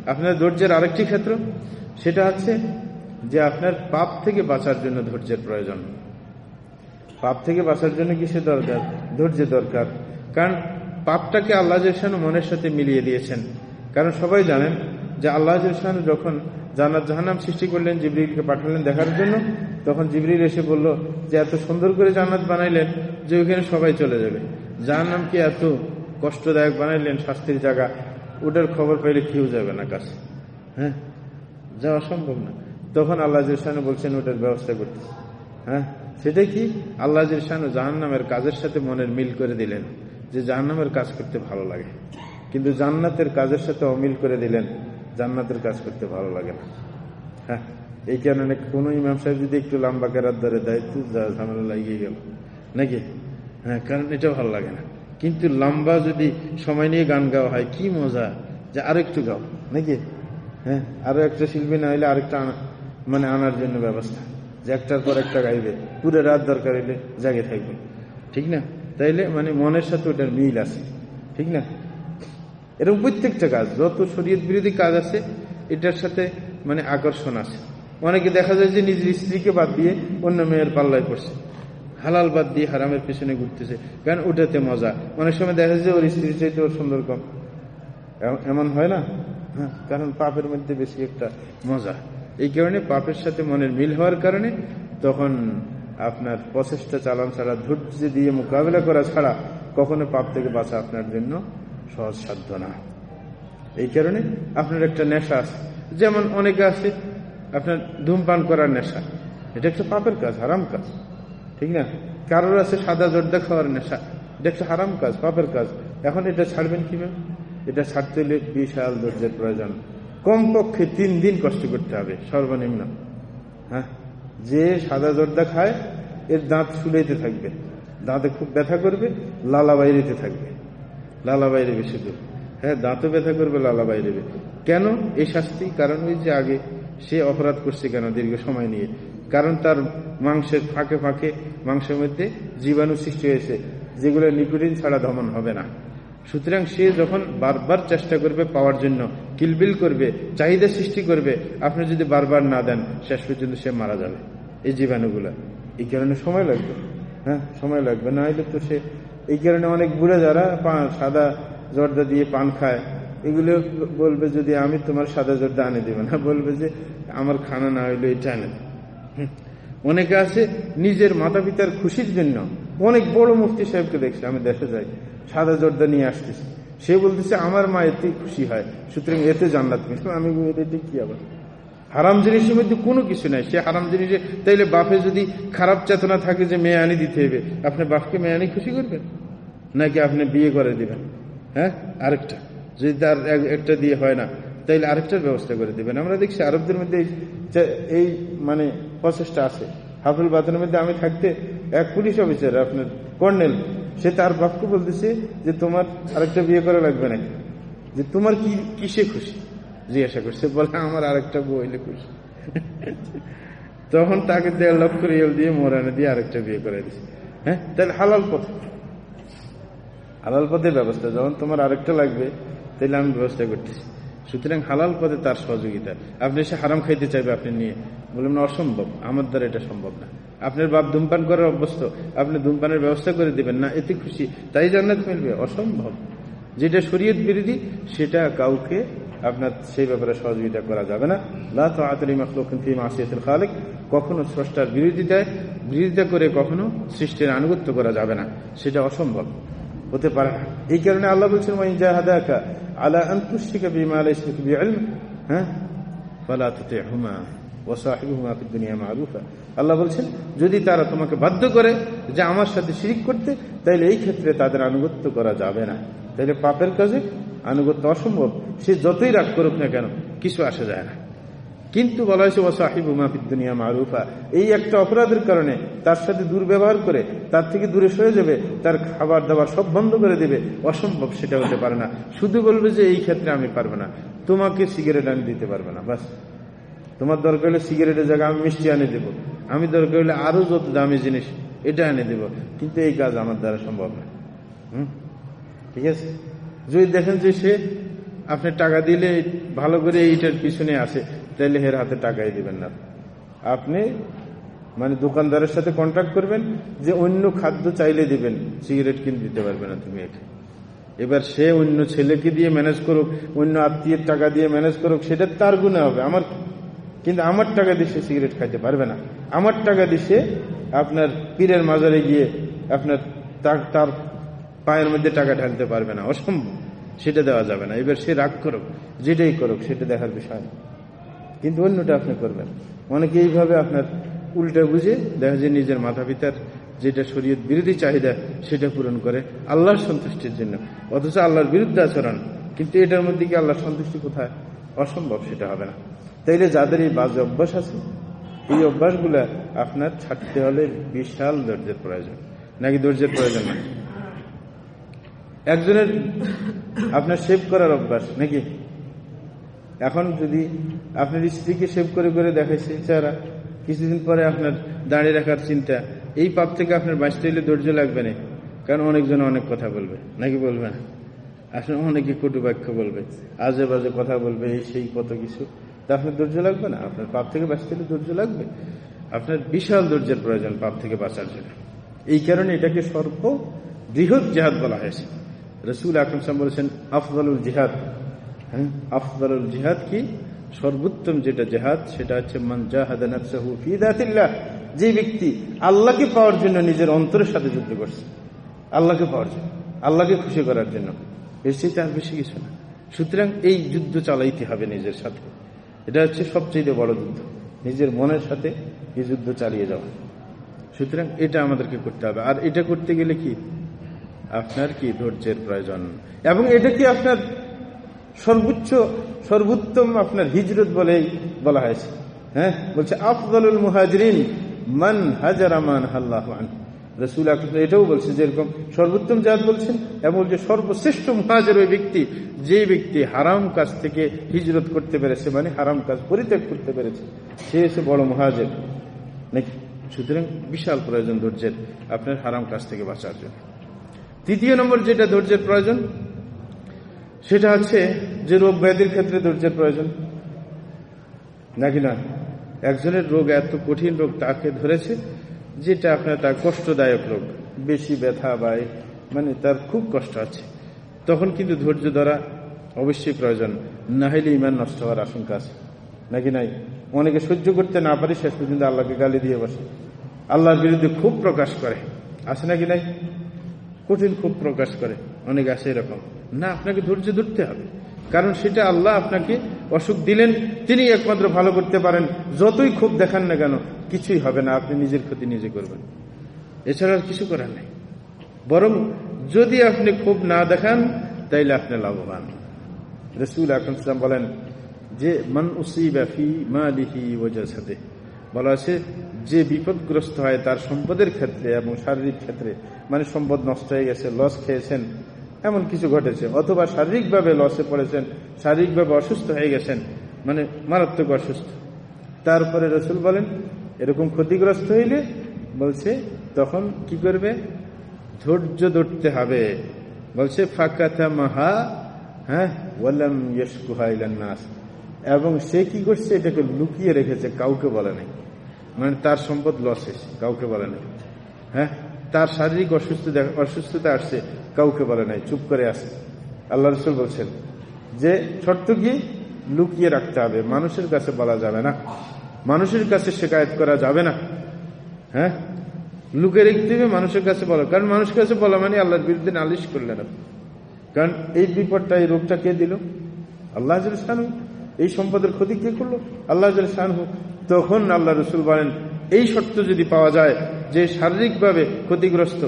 আপনার ধৈর্যের আরেকটি ক্ষেত্র, সেটা হচ্ছে যে আপনার পাপ থেকে বাঁচার জন্য ধৈর্যের প্রয়োজন। পাপ থেকে বাঁচার জন্য কিসের দরকার? ধৈর্যের দরকার। কারণ পাপটাকে আল্লাহ জেসানু মনের সাথে মিলিয়ে দিয়েছেন। কারণ সবাই জানেন যে আল্লাহ জেসানু যখন জান্নাত জাহান্নাম সৃষ্টি করলেন, জিবরিলকে পাঠালেন দেখার জন্য তখন জিবরিল এসে বলল, যে এত সুন্দর করে জান্নাত বানাইলেন যে ওইখানে সবাই চলে যাবে। যার নাম জাহান্নামকে এত কষ্টদায়ক বানাইলেন শাস্তির জায়গা, ওটার খবর পাইলে কেউ যাবে না কাছে। হ্যাঁ? যাওয়া সম্ভব না। তখন আল্লাহ জিরসানু বলছেন, ওটার ব্যবস্থা করতে হ্যাঁ? সেটা কি? আল্লাহ জিরসানু জাহান নামের কাজের সাথে মনের মিল করে দিলেন, যে জাহান নামের কাজ করতে ভালো লাগে। কিন্তু জান্নাতের কাজের সাথে অমিল করে দিলেন, জান্নাতের কাজ করতে ভালো লাগে না। হ্যাঁ? এই কারণে কোন ইমাম সাহেব যদি একটু লম্বা কেরার ধরে দেয়, তো ঝামেলা লাগিয়ে গেল। নাকি? হ্যাঁ কারণ এটা ভালো লাগে না। কিন্তু লম্বা যদি সময় নিয়ে গান গাওয়া হয়, কি মজা। যে আরেকটু গাও, নাকি? হ্যাঁ আরও একটা শিল্পী না হলে আরেকটা মানে আনার জন্য ব্যবস্থা। যে একটার পর একটা গাইবে। পুরো রাত দরকার হলে জাগে থাকবে। ঠিক না? তাইলে মানে মনের সাথে ওটার মিল আছে। ঠিক না? এরকম প্রত্যেকটা কাজ, যত শরীয়ত বিরোধী কাজ আছে, এটার সাথে মানে আকর্ষণ আছে। অনেকে দেখা যায় যে নিজের স্ত্রীকে বাদ দিয়ে অন্য মেয়ের পাল্লায় পড়ছে। হালাল বাদ দিয়ে হারামের পেছনে ঘুরতেছে। কারণ ওটাতে মজা। অনেক সময় দেখা যায় ওর স্ত্রীর চাইতে ওর সুন্দর কম। এমন হয় না? হ্যাঁ কারণ পাপের মধ্যে বেশি একটা মজা। এই কারণে পাপের সাথে মনের মিল হওয়ার কারণে তখন আপনার প্রচেষ্টা চালান ছাড়া, ধৈর্য দিয়ে মোকাবিলা করা ছাড়া কখনো পাপ থেকে বাঁচা আপনার জন্য সহজ সাধ্য না। এই কারণে আপনার একটা নেশা আছে। যেমন অনেকে আছে আপনার ধূমপান করার নেশা। এটা একটা পাপের কাজ, হারাম কাজ। ঠিক না? কারোর আছে সাদা জর্দা খাওয়ার নেশা, এটা একটা হারাম কাজ, পাপের কাজ। এখন এটা ছাড়বেন কীভাবে? এটা ছাড়তে হলে বিশাল ধৈর্যের প্রয়োজন। কমপক্ষে তিন দিন কষ্ট করতে হবে, সর্বনিম্ন। হ্যাঁ? যে সাদা জর্দা খায়, এর দাঁত ফুলাইতে থাকবে। দাঁতে খুব ব্যথা করবে লালা বাইরেতে থাকবে। লালা বাইরে বেশি দূর। হ্যাঁ দাঁতও ব্যথা করবে লালা বাইরে কেন? এই শাস্তি কারণ ওই যে আগে। সে অপরাধ করছে কেন দীর্ঘ সময় নিয়ে? কারণ তার মাংসের ফাঁকে ফাঁকে, মাংসের মধ্যে জীবাণু সৃষ্টি হয়েছে, যেগুলো নিকোটিন ছাড়া দমন হবে না। সুতরাং সে যখন বারবার চেষ্টা করবে পাওয়ার জন্য, কিলবিল করবে, চাহিদা সৃষ্টি করবে, আপনি যদি বারবার না দেন, শেষ পর্যন্ত সে মারা যাবে। এই জীবাণুগুলো। এই কারণে সময় লাগবে। হ্যাঁ সময় লাগবে। না হলে তো সে এই কারণে অনেক বুড়ে যারা সাদা জর্দা দিয়ে পান খায় এগুলো বলবে যদি আমি তোমার সাদা জর্দা আনে দেবে না, বলবে যে আমার খানা না হইলে এটা আনে। অনেকে আছে নিজের মাতা পিতার খুশির জন্য। অনেক বড় মুফতি সাহেবকে দেখছি, আমি দেশে যাই। সাদা জর্দা নিয়ে আসতেছি। সে বলতেছে, আমার মা এতেই খুশি হয়, সুতরাং এতে মিশবে আমি কি আবার? হারাম জিনিসের মধ্যে কোনো কিছু নাই। সে হারাম জিনিসে, তাইলে বাপে যদি খারাপ চেতনা থাকে যে মেয়ে আনি দিতে হবে, আপনি বাপকে মেয়ে আনি খুশি করবেন? নাকি আপনি বিয়ে করে দিবেন? হ্যাঁ? আরেকটা। যদি তার এক- একটা দিয়ে হয় না, তাইলে আরেকটার ব্যবস্থা করে দেবেন। আমরা দেখছি আরবদের মধ্যে এই মানে প্রচেষ্টা আছে। হাফিল বাতনের মধ্যে আমি থাকতে এক পুলিশ অফিসার, আপনার কর্নেল, সে তার বাপকে বলতেছে যে, তোমার আরেকটা বিয়ে করা লাগবে নাকি? যে, তোমার কি, কিসে খুশি? জিজ্ঞাসা করছে। বলে, আমার আরেকটা বউ হইলে খুশি। তখন তাকে দেড় লক্ষ রিয়েল দিয়ে মোরানে দিয়ে আরেকটা বিয়ে করে দিছে। হ্যাঁ তাহলে হালাল পথে। হালাল পথের ব্যবস্থা, যখন তোমার আরেকটা লাগবে তাহলে আমি ব্যবস্থা করতেছি। সুতরাং হালাল পথে তার সহযোগিতা। আপনি সে হারাম খাইতে চাইবে আপনি নিয়ে। বললেন না, অসম্ভব। আমার দ্বারা এটা সম্ভব না। আপনার বাপ ধূমপান করার অভ্যস্ত। আপনি ধূমপানের ব্যবস্থা করে দিবেন না, এতে খুশি। তাই জান্নাত মিলবে। অসম্ভব। যেটা শরীয়ত বিরোধী, সেটা কাউকে আপনার সেই ব্যাপারে সহযোগিতা করা যাবে না। লা তাআতুল মাখলুকিন ফি মাসিয়াতিল খালিক। কখনো স্রষ্টার বিরোধিতায় বিরোধিতা করে কখনো সৃষ্টির আনুগত্য করা যাবে না। সেটা অসম্ভব। হতে পারে না। এই কারণে আল্লাহ বলছেন ওয়াইন জাহাদাকা আল্লাহ বলছেন, যদি তারা তোমাকে বাধ্য করে যে আমার সাথে শিরিক করতে তাহলে এই ক্ষেত্রে তাদের আনুগত্য করা যাবে না। তাহলে পাপের কাজে আনুগত্য অসম্ভব। সে যতই রাগ করুক না কেন, কিছু আসা যায় না। কিন্তু বলা হয়েছে ও সাহিব দুনিয়া মারুফা। এই একটা অপরাধের কারণে তার সাথে দুর্ব্যবহার করে তার থেকে দূরে সরে যাবে, তার খাবার দাবার সব বন্ধ করে দেবে, অসম্ভব সেটা হতে পারে না। শুধু বলবে যে, এই ক্ষেত্রে আমি পারব না। তোমাকে সিগারেট আনি দিতে পারবে না, বাস। তোমার দরকার হলে সিগারেটের জায়গায় আমি মিষ্টি আনে দেবো। আমি দরকার হলে আরও যত দামি জিনিস, এটা এনে দেব। কিন্তু এই কাজ আমার দ্বারা সম্ভব না। হুম? ঠিক আছে? যদি দেখেন যে সে আপনি টাকা দিলে ভালো করে এইটার পিছনে আসে তাহলে হের হাতে টাকাই দিবেন না। আপনি মানে দোকানদারের সাথে কন্ট্যাক্ট করবেন, যে অন্য খাদ্য চাইলে দিবেন সিগারেট কিনে দিতে পারবে না তুমি একে। এবার সে অন্য ছেলেকে দিয়ে ম্যানেজ করুক, অন্য আত্মীয়ের টাকা দিয়ে ম্যানেজ করুক, সেটা তার গুণে হবে, আমার কিন্তু আমার টাকা দিয়ে সে সিগারেট খাইতে পারবে না। আমার টাকা দিয়ে সে আপনার পীরের মাজারে গিয়ে আপনার তার পায়ের মধ্যে টাকা ঢালতে পারবে না। অসম্ভব। সেটা দেওয়া যাবে না। এবার সে রাগ করুক, যেটাই করুক, সেটা দেখার বিষয় না। কিন্তু অন্যটা আপনি করবেন। অনেকে এইভাবে আপনার উল্টা বুঝে দেখা যায় নিজের মাতা পিতার যেটা শরীয়ত বিরোধী চাহিদা, সেটা পূরণ করে আল্লাহর সন্তুষ্টির জন্য। অথচ আল্লাহর বিরুদ্ধে আচরণ, কিন্তু এটার মধ্যে কি আল্লাহর সন্তুষ্টি কোথায়? অসম্ভব, সেটা হবে না। তাইলে যাদের এই বাজে অভ্যাস আছে, এই অভ্যাসগুলা আপনার ছাড়তে হলে বিশাল ধৈর্যের প্রয়োজন। নাকি ধৈর্যের প্রয়োজন না? একজনের আপনার সেভ করার অভ্যাস নাকি? এখন যদি আপনার স্ত্রীকে সেভ করে করে দেখাইছে চেহারা, কিছুদিন পরে আপনার দাঁড়িয়ে রাখার চিন্তা, এই পাপ থেকে আপনার বাঁচতে হলে ধৈর্য লাগবে না। কারণ অনেকজন অনেক কথা বলবে। নাকি বলবে না? আসলে অনেকে কটু বাক্য বলবে, আজে বাজে কথা বলবে, এই সেই কত কিছু। তা আপনার ধৈর্য লাগবে না? আপনার পাপ থেকে বাঁচতে হলে ধৈর্য লাগবে। আপনার বিশাল ধৈর্যের প্রয়োজন পাপ থেকে বাঁচার জন্য। এই কারণে এটাকে সর্ব বৃহৎ জেহাদ বলা হয়েছে। রসুল আকরম বলেছেন, আফদলুল জিহাদ। হ্যাঁ? আফদলুল জিহাদ কি? সর্বোত্তম যেটা জেহাদ, সেটা হচ্ছে মান জাহাদা নাফসাহু ফি দাতিল্লাহ যে ব্যক্তি আল্লাহকে পাওয়ার জন্য নিজের অন্তরের সাথে যুদ্ধ করছে, আল্লাহকে পাওয়ার জন্য, আল্লাহকে খুশি করার জন্য এর চেয়ে আর বেশি কিছু না। সুতরাং এই যুদ্ধ চালাইতে হবে নিজের সাথে। এটা হচ্ছে সবচেয়ে বড় যুদ্ধ, নিজের মনের সাথে এই যুদ্ধ চালিয়ে যাওয়া। সুতরাং এটা আমাদেরকে করতে হবে। আর এটা করতে গেলে কি? আপনার কি ধৈর্যের প্রয়োজন? এবং এটা কি আপনার সর্বোচ্চ, সর্বোত্তম আপনার হিজরত বলেই বলা হয়েছে। হ্যাঁ? বলছে, আফদলুল মুহাজরিন মান হাজারামান আল্লাহ রসুল এটাও বলছে যেরকম সর্বোত্তম জাত বলছেন, এবং বলছে সর্বশ্রেষ্ঠ মুহাজের ওই ব্যক্তি যে ব্যক্তি হারাম কাজ থেকে হিজরত করতে পেরেছে মানে হারাম কাজ পরিত্যাগ করতে পেরেছে, সে এসে বড় মুহাজের। নাকি? সুতরাং বিশাল প্রয়োজন ধৈর্যের, আপনার হারাম কাজ থেকে বাঁচার জন্য। তৃতীয় নম্বর যেটা ধৈর্যের প্রয়োজন সেটা হচ্ছে যে রোগ ব্যাধির ক্ষেত্রে ধৈর্যের প্রয়োজন। নাকি না? একজনের রোগ এত কঠিন রোগ তাকে ধরেছে যেটা আপনার তার কষ্টদায়ক রোগ। বেশি ব্যথা বা মানে তার খুব কষ্ট আছে। তখন কিন্তু ধৈর্য ধরা অবশ্যই প্রয়োজন। না হলে ইমান নষ্ট হওয়ার আশঙ্কা আছে। নাকি নাই? অনেকে সহ্য করতে না পারে, শেষ পর্যন্ত আল্লাহকে গালি দিয়ে বসে। আল্লাহর বিরুদ্ধে খুব প্রকাশ করে। আছে নাকি নাই? কঠিন খুব প্রকাশ করে। অনেক আছে এরকম। না, আপনাকে ধৈর্য ধরতে হবে। কারণ সেটা আল্লাহ আপনাকে অসুখ দিলেন, তিনি একমাত্র ভালো করতে পারেন। যতই খুব দেখান না কেন, কিছুই হবে না, আপনি নিজের ক্ষতি নিজে করবেন। এছাড়া আর কিছু করার নেই। বরং যদি আপনি খুব না দেখান, তাইলে আপনি লাভবান। রসুল আকরম বলেন যে, মান উসিবাফি মা লিহি ওজাসাদে বলা আছে, যে বিপদগ্রস্ত হয় তার সম্পদের ক্ষেত্রে এবং শারীরিক ক্ষেত্রে মানে সম্পদ নষ্ট হয়ে গেছে লস খেয়েছেন এমন কিছু ঘটেছে। অথবা শারীরিকভাবে লসে পড়েছেন, শারীরিকভাবে অসুস্থ হয়ে গেছেন মানে মারাত্মক অসুস্থ। তারপরে রসুল বলেন, এরকম ক্ষতিগ্রস্ত হইলে, বলছে, তখন কি করবে? ধৈর্য ধরতে হবে। বলছে ফাঁকাথা মাহা হ্যাঁ ওয়ালাম নাস। এবং সে কি করছে? এটাকে লুকিয়ে রেখেছে, কাউকে বলে নাই। মানে তার সম্পদ লস কাউকে বলে নাই। হ্যাঁ? তার শারীরিক অসুস্থতা অসুস্থতা আসছে, কাউকে বলে নাই, চুপ করে আসে আল্লাহ রসুল বলছেন যে শর্ত কি? লুকিয়ে রাখতে হবে। মানুষের কাছে বলা যাবে না। মানুষের কাছে শেখায়ত করা যাবে না। হ্যাঁ? লুকে রেখতে হবে মানুষের কাছে বলা। কারণ মানুষের কাছে বলা মানে আল্লাহর বিরুদ্ধে নালিশ করলেন কারণ এই বিপদটা, এই রোগটা কে দিল? আল্লাহ শানু এই সম্পদের ক্ষতি কে করল? আল্লাহ শানু তখন আল্লাহ রসুল বলেন এই শর্ত যদি পাওয়া যায় যে শারীরিকভাবে ক্ষতিগ্রস্ত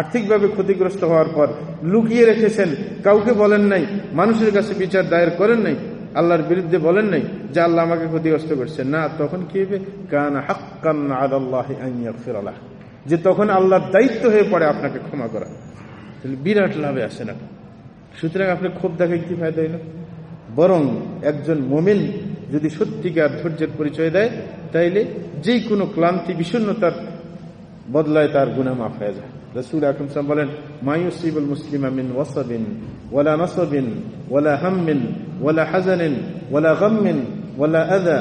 আর্থিকভাবে ক্ষতিগ্রস্ত হওয়ার পর লুকিয়ে রেখেছেন, কাউকে বলেন নাই, মানুষের কাছে বিচার দায়ের করেন নাই, আল্লাহর বিরুদ্ধে বলেন নাই যে আল্লাহ আমাকে ক্ষতিগ্রস্ত করছেন না, তখন কি হবে? কান হাক্কান আদাল্লাহ যে তখন আল্লাহর দায়িত্ব হয়ে পড়ে আপনাকে ক্ষমা করা। বিরাট লাভে আসে না সুতরাং আপনি ক্ষোভ দেখে কি ফায়দা হইল? বরং একজন মোমিন যদি সত্যিকার ধৈর্যের পরিচয় দেয়, তাইলে যে কোনো ক্লান্তি বিষণ্নতার বদলায় তার গুণা মাফ হয়ে যায়। রসুল আকরম বলেন মায়ুসিবুল মুসলিম আমিন ওয়াসাবিন, ওয়ালা নসবিন, ওয়ালা হাম্মিন, ওয়ালা হাজানিন, ওয়ালা গাম্মিন, ওয়ালা আদা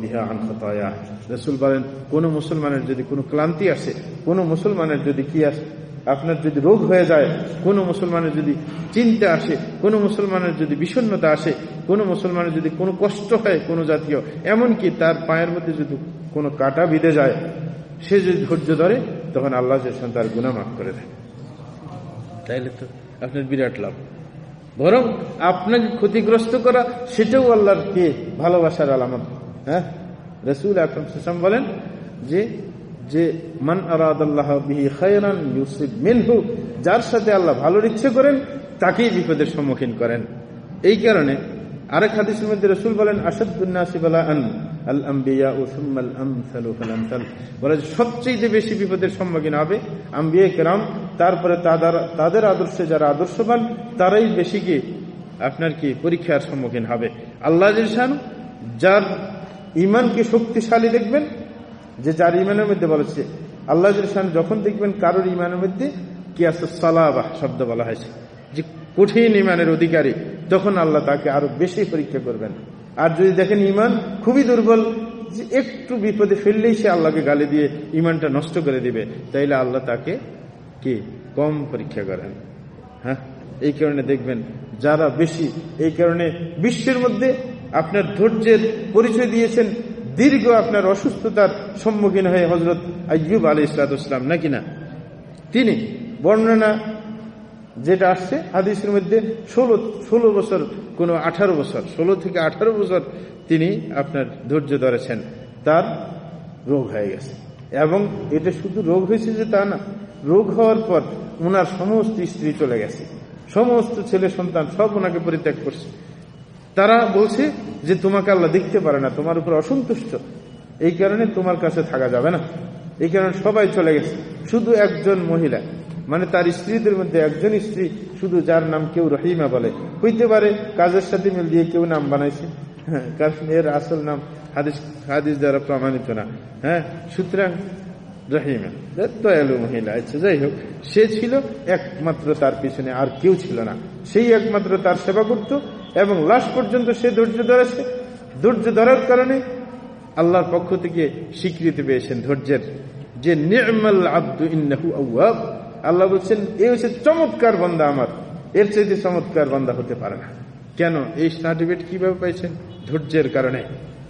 বিহা বলেন, কোন মুসলমানের যদি কোনো ক্লান্তি আসে, কোন মুসলমানের যদি কি আসে আপনার যদি রোগ হয়ে যায়, কোন মুসলমানের যদি চিন্তা আসে, কোন মুসলমানের যদি বিষণ্নতা আসে, কোন মুসলমানের যদি কোনো কষ্ট হয় কোনো জাতীয়, এমনকি তার পায়ের মধ্যে যদি কোনো কাটা বিঁধে যায়, সে যদি ধৈর্য ধরে, তখন আল্লাহ তার গুণা মাফ করে দেয় তাইলে তো আপনার বিরাট লাভ। বরং আপনাকে ক্ষতিগ্রস্ত করা, সেটাও আল্লাহর কে? ভালোবাসার আলামত। হ্যাঁ? রসুল আকরম বলেন যে যে মান মিনহু, যার সাথে আল্লাহ ভালোর ইচ্ছে করেন, তাকেই বিপদের সম্মুখীন করেন। এই কারণে আরেক হাদিসের মধ্যে রসুল বলেন বলে সবচেয়ে বেশি বিপদের সম্মুখীন হবে আম্বিয়া কেরাম, তারপরে তাদের আদর্শে যারা আদর্শবান, তারাই বেশি কি আপনার কি পরীক্ষার সম্মুখীন হবে। আল্লাহ যার ইমানকে শক্তিশালী দেখবেন যে যার ইমানের মধ্যে বলেছে আল্লাহ যখন দেখবেন কারোর ইমানের মধ্যে সালাবাহ শব্দ বলা হয়েছে, যে কঠিন ইমানের অধিকারী, তখন আল্লাহ তাকে আরও বেশি পরীক্ষা করবেন। আর যদি দেখেন ইমান খুবই দুর্বল, যে একটু বিপদে ফেললেই সে আল্লাহকে গালি দিয়ে ইমানটা নষ্ট করে দিবে, তাইলে আল্লাহ তাকে কি? কম পরীক্ষা করেন। হ্যাঁ? এই কারণে দেখবেন যারা বেশি, এই কারণে বিশ্বের মধ্যে আপনার ধৈর্যের পরিচয় দিয়েছেন দীর্ঘ আপনার অসুস্থতার সম্মুখীন হয়ে হজরত আইয়ুব আলী ইসলাতাম নাকি না? তিনি বর্ণনা যেটা আসছে হাদিসের মধ্যে, ষোলো ষোলো বছর, কোনো আঠারো বছর, ষোলো থেকে আঠারো বছর তিনি আপনার ধৈর্য ধরেছেন। তার রোগ হয়ে গেছে। এবং এটা শুধু রোগ হয়েছে যে তা না, রোগ হওয়ার পর ওনার সমস্ত স্ত্রী চলে গেছে। সমস্ত ছেলে সন্তান সব ওনাকে পরিত্যাগ করছে। তারা বলছে যে তোমাকে আল্লাহ দেখতে পারে না, তোমার উপর অসন্তুষ্ট। এই কারণে তোমার কাছে থাকা যাবে না। এই কারণে সবাই চলে গেছে। শুধু একজন মহিলা মানে তার স্ত্রীদের মধ্যে একজন স্ত্রী, শুধু যার নাম কেউ রহিমা বলে। হইতে পারে কাজের সাথে মিল দিয়ে কেউ নাম বানাইছে। হ্যাঁ কারণ এর আসল নাম হাদিস হাদিস দ্বারা প্রমাণিত না। হ্যাঁ সুতরাং রহিমা, দয়ালু মহিলা আচ্ছা যাই হোক, সে ছিল একমাত্র তার পিছনে, আর কেউ ছিল না। সেই একমাত্র তার সেবা করত এবং লাস্ট পর্যন্ত সে ধৈর্য ধরেছে। ধৈর্য ধরার কারণে আল্লাহর পক্ষ থেকে স্বীকৃতি পেয়েছেন ধৈর্যের। যে নির্মল আব্দু ইন্নাহু আউয়াব আল্লাহ বলছেন, এ হচ্ছে চমৎকার বান্দা আমার। এর চাইতে চমৎকার বান্দা হতে পারে না। কেন? এই সার্টিফিকেট কীভাবে পাইছেন? ধৈর্যের কারণে।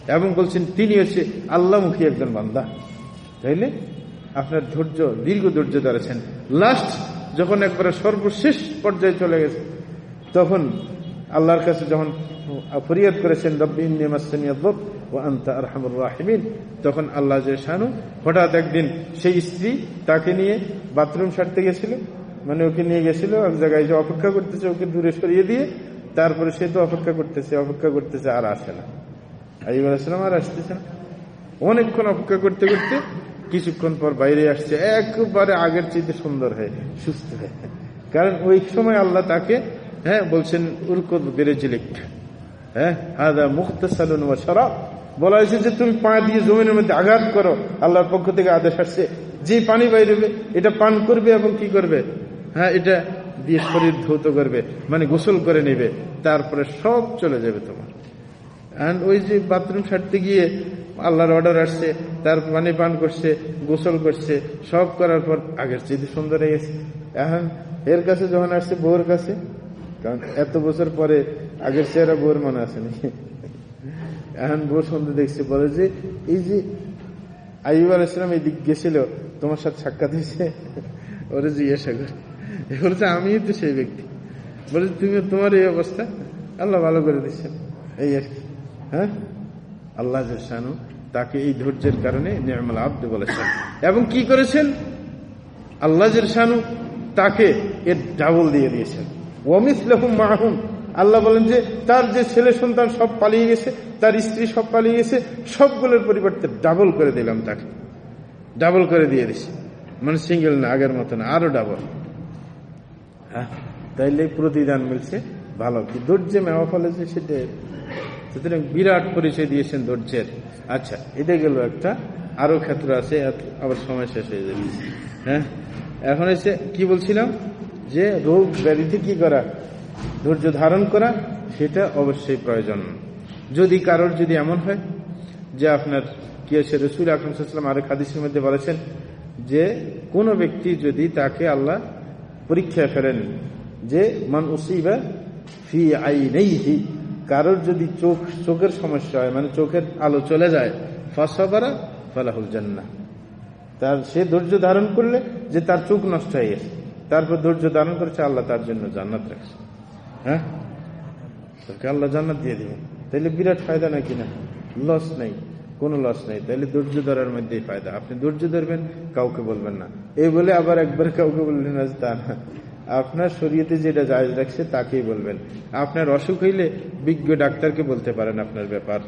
এবং বলছেন, তিনি হচ্ছে আল্লাহমুখী একজন বান্দা। তাইলে? আপনার ধৈর্য, দীর্ঘ ধৈর্য ধরেছেন। লাস্ট যখন একবারে সর্বশেষ পর্যায়ে চলে গেছে, তখন আল্লাহর কাছে যখন ফরিয়াদ করেছেন রাহিমিন তখন আল্লাহ যে শানু হঠাৎ একদিন সেই স্ত্রী তাকে নিয়ে বাথরুম সারতে গেছিল। মানে ওকে নিয়ে গেছিল, এক জায়গায় যে অপেক্ষা করতেছে, ওকে দূরে সরিয়ে দিয়ে তারপরে সে তো অপেক্ষা করতেছে অপেক্ষা করতেছে, আর আসে না। আইব আলাইসালাম আর আসতেছে না। অনেকক্ষণ অপেক্ষা করতে করতে কিছুক্ষণ পর বাইরে আসছে, একবারে আগের চেয়ে সুন্দর হয়ে, সুস্থ হয়ে। কারণ ওই সময় আল্লাহ তাকে হ্যাঁ বলছেন উরকদ বেরেজিলিক। হ্যাঁ হাদা মুক্ত সালুন ও বলা হয়েছে যে, তুমি পা দিয়ে জমিনের মধ্যে আঘাত করো, আল্লাহর পক্ষ থেকে আদেশ আসছে। যে পানি বাইরবে, এটা পান করবে এবং কি করবে? হ্যাঁ এটা দিয়ে শরীর ধৌত করবে মানে গোসল করে নেবে, তারপরে সব চলে যাবে তোমার। ওই যে বাথরুম ছাড়তে গিয়ে আল্লাহর অর্ডার আসছে, তার পানি পান করছে, গোসল করছে, সব করার পর আগের চেয়ে সুন্দর হয়ে গেছে। এখন এর কাছে যখন আসছে বউর কাছে কারণ এত বছর পরে আগের চেহারা বউর মনে আছে নাকি? এখন বউ সন্ধ্যে দেখছে, বলে যে, এই যে আইব আল ইসলাম এই দিক গেছিল, তোমার সাথে সাক্ষাৎ হয়েছে? ওরে জিজ্ঞাসা করে। বলছে আমি তো সেই ব্যক্তি। বলে তুমি, তোমার এই অবস্থা? আল্লাহ ভালো করে দিচ্ছেন। এই আর কি। হ্যাঁ? আল্লাহ শানু, তাকে এই ধৈর্যের কারণে নির্মল আব্দ বলেছেন। এবং কি করেছেন? আল্লাহ শানু, তাকে এর ডাবল দিয়ে দিয়েছেন। ওমিস লহুম মাহুম। আল্লাহ বলেন যে, তার যে ছেলে সন্তান সব পালিয়ে গেছে, তার স্ত্রী সব পালিয়ে গেছে, সবগুলোর পরিবর্তে ডাবল করে দিলাম তাকে। ডাবল করে দিয়ে দিছি। মানে সিঙ্গেল না, আগের মতো না, আরও ডাবল হ্যাঁ তাইলে প্রতিদান মিলছে ভালো। কি ধৈর্য মেওয়া ফলেছে সেটা বিরাট পরিচয় দিয়েছেন ধৈর্যের। আচ্ছা এটা গেল একটা, আরও ক্ষেত্র আছে আবার সময় শেষ হয়ে যাবে। হ্যাঁ এখন এসে কি বলছিলাম? যে রোগ ব্যাধিতে কি করা? ধৈর্য ধারণ করা, সেটা অবশ্যই প্রয়োজন। যদি কারোর যদি এমন হয়, যে আপনার কি আছে রসুল আকরমসাল্লাম আরেক হাদিসের মধ্যে বলেছেন যে কোন ব্যক্তি যদি তাকে আল্লাহ পরীক্ষায় ফেলেন যে মান উসিবা ফি আই নেই কারোর যদি চোখ, চোখের সমস্যা হয় মানে চোখের আলো চলে যায়, ফসাবারা ফালাহুল জান্না তার, সে ধৈর্য ধারণ করলে যে তার চোখ নষ্ট হয়ে গেছে। তারপর ধৈর্য ধারণ করেছে, আল্লাহ তার জন্য জান্নাত রাখছে। হ্যাঁ? তাকে আল্লাহ জান্নাত দিয়ে দিবেন। তাইলে বিরাট ফায়দা নাকি না লস নেই, কোনো লস নেই। তাহলে ধৈর্য ধরার মধ্যেই ফায়দা। আপনি ধৈর্য ধরবেন, কাউকে বলবেন না। এই বলে আবার একবার কাউকে বললেন না তা না। আপনার শরীয়তে যেটা জায়জ রাখছে, তাকেই বলবেন। আপনার অসুখ হইলে বিজ্ঞ ডাক্তারকে বলতে পারেন আপনার ব্যাপার।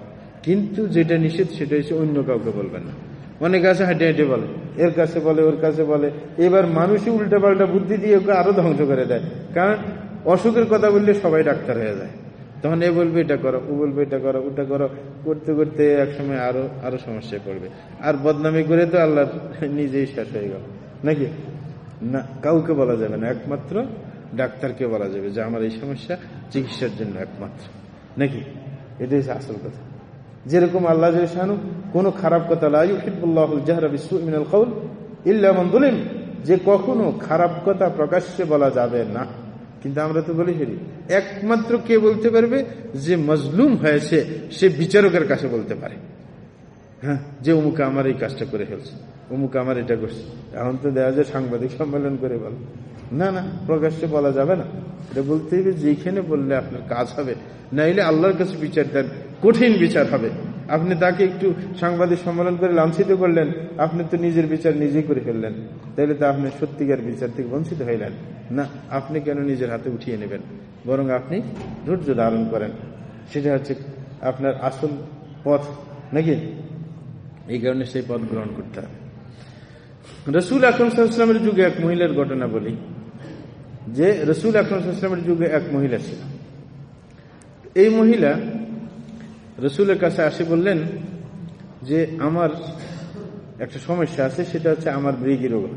কিন্তু যেটা নিষেধ, সেটা হচ্ছে অন্য কাউকে বলবেন না। অনেক আছে হাঁটে হাঁটে বলে, এর কাছে বলে, ওর কাছে বলে। এবার মানুষই উল্টা পাল্টা বুদ্ধি দিয়ে ওকে আরও ধ্বংস করে দেয়। কারণ অসুখের কথা বললে সবাই ডাক্তার হয়ে যায়। তখন এ বলবে, এটা করো, ও বলবে, এটা করো, ওটা করো। করতে করতে একসময় আরও আরও সমস্যায় পড়বে। আর বদনামি করে তো আল্লাহ নিজেই শেষ হয়ে গেল। নাকি? না, কাউকে বলা যাবে না, একমাত্র ডাক্তারকে বলা যাবে যে আমার এই সমস্যা চিকিৎসার জন্য একমাত্র। নাকি? এটাই আসল কথা। যেরকম আল্লাহ শাহানু কোনো খারাপ কথা লাউল যে কখনো খারাপ কথা প্রকাশ্যে বলা যাবে না। কিন্তু আমরা তো বলি ফেরি একমাত্র কে বলতে পারবে? যে মজলুম হয়েছে, সে বিচারকের কাছে বলতে পারে। হ্যাঁ যে অমুকে আমার এই কাজটা করে ফেলছে, অমুক আমার এটা করছে। এখন তো দেওয়া যায় সাংবাদিক সম্মেলন করে বল। না না, প্রকাশ্যে বলা যাবে না। এটা বলতে হবে যেখানে বললে আপনার কাজ হবে, নাইলে আল্লাহর কাছে বিচার দেন। কঠিন বিচার হবে। আপনি তাকে একটু সাংবাদিক সম্মেলন করে লাঞ্ছিত করলেন, আপনি তো নিজের বিচার নিজেই করে ফেললেন। তাইলে তো আপনি সত্যিকার বিচার থেকে বঞ্চিত হইলেন। না, আপনি কেন নিজের হাতে উঠিয়ে নেবেন? বরং আপনি ধৈর্য ধারণ করেন। সেটা হচ্ছে আপনার আসল পথ, নাকি? এই কারণে সেই পথ গ্রহণ করতে হবে। রসুল আকরমসাল্লামের যুগে এক মহিলার ঘটনা বলি। যে রসুল আকরমসাল্লামের যুগে এক মহিলা ছিল। এই মহিলা রসুলের কাছে আসে বললেন যে, আমার একটা সমস্যা আছে, সেটা হচ্ছে আমার মৃগী রোগ।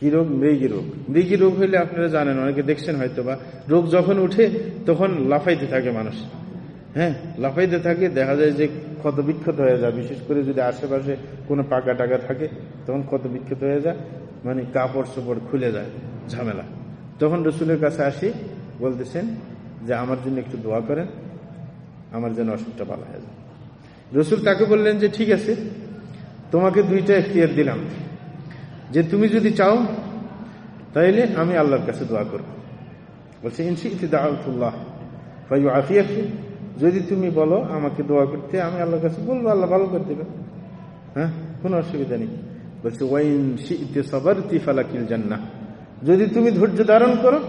কি রোগ? মৃগী রোগ। মৃগী রোগ হইলে আপনারা জানেন, অনেকে দেখছেন হয়তো বা রোগ যখন উঠে, তখন লাফাইতে থাকে মানুষ। হ্যাঁ লাফাইতে থাকে, দেখা যায় যে ক্ষত বিক্ষত হয়ে যায়। বিশেষ করে যদি আশেপাশে কোনো পাকা টাকা থাকে, তখন ক্ষত বিক্ষত হয়ে যায় মানে কাপড় চোপড় খুলে যায়, ঝামেলা। তখন রসুলের কাছে আসি, বলতেছেন যে, আমার জন্য একটু দোয়া করেন। আমার যেন অসুখটা ভালো হয়ে যায়। রসুল তাকে বললেন যে, ঠিক আছে, তোমাকে দুইটা এখতিয়ার দিলাম। যে তুমি যদি চাও, তাইলে আমি আল্লাহর কাছে দোয়া করব। বলছে ইনসি ইতি দাউল্লাহ ফাইউ আফিয়াকে যদি তুমি বলো আমাকে দোয়া করতে, আমি আল্লাহর কাছে বলব, আল্লাহ ভালো করে দেবে হ্যাঁ কোনো অসুবিধা নেই। বলছে, ওয়াইন শিতে সবার তিফালাকিল জান্না যদি তুমি ধৈর্য ধারণ করো,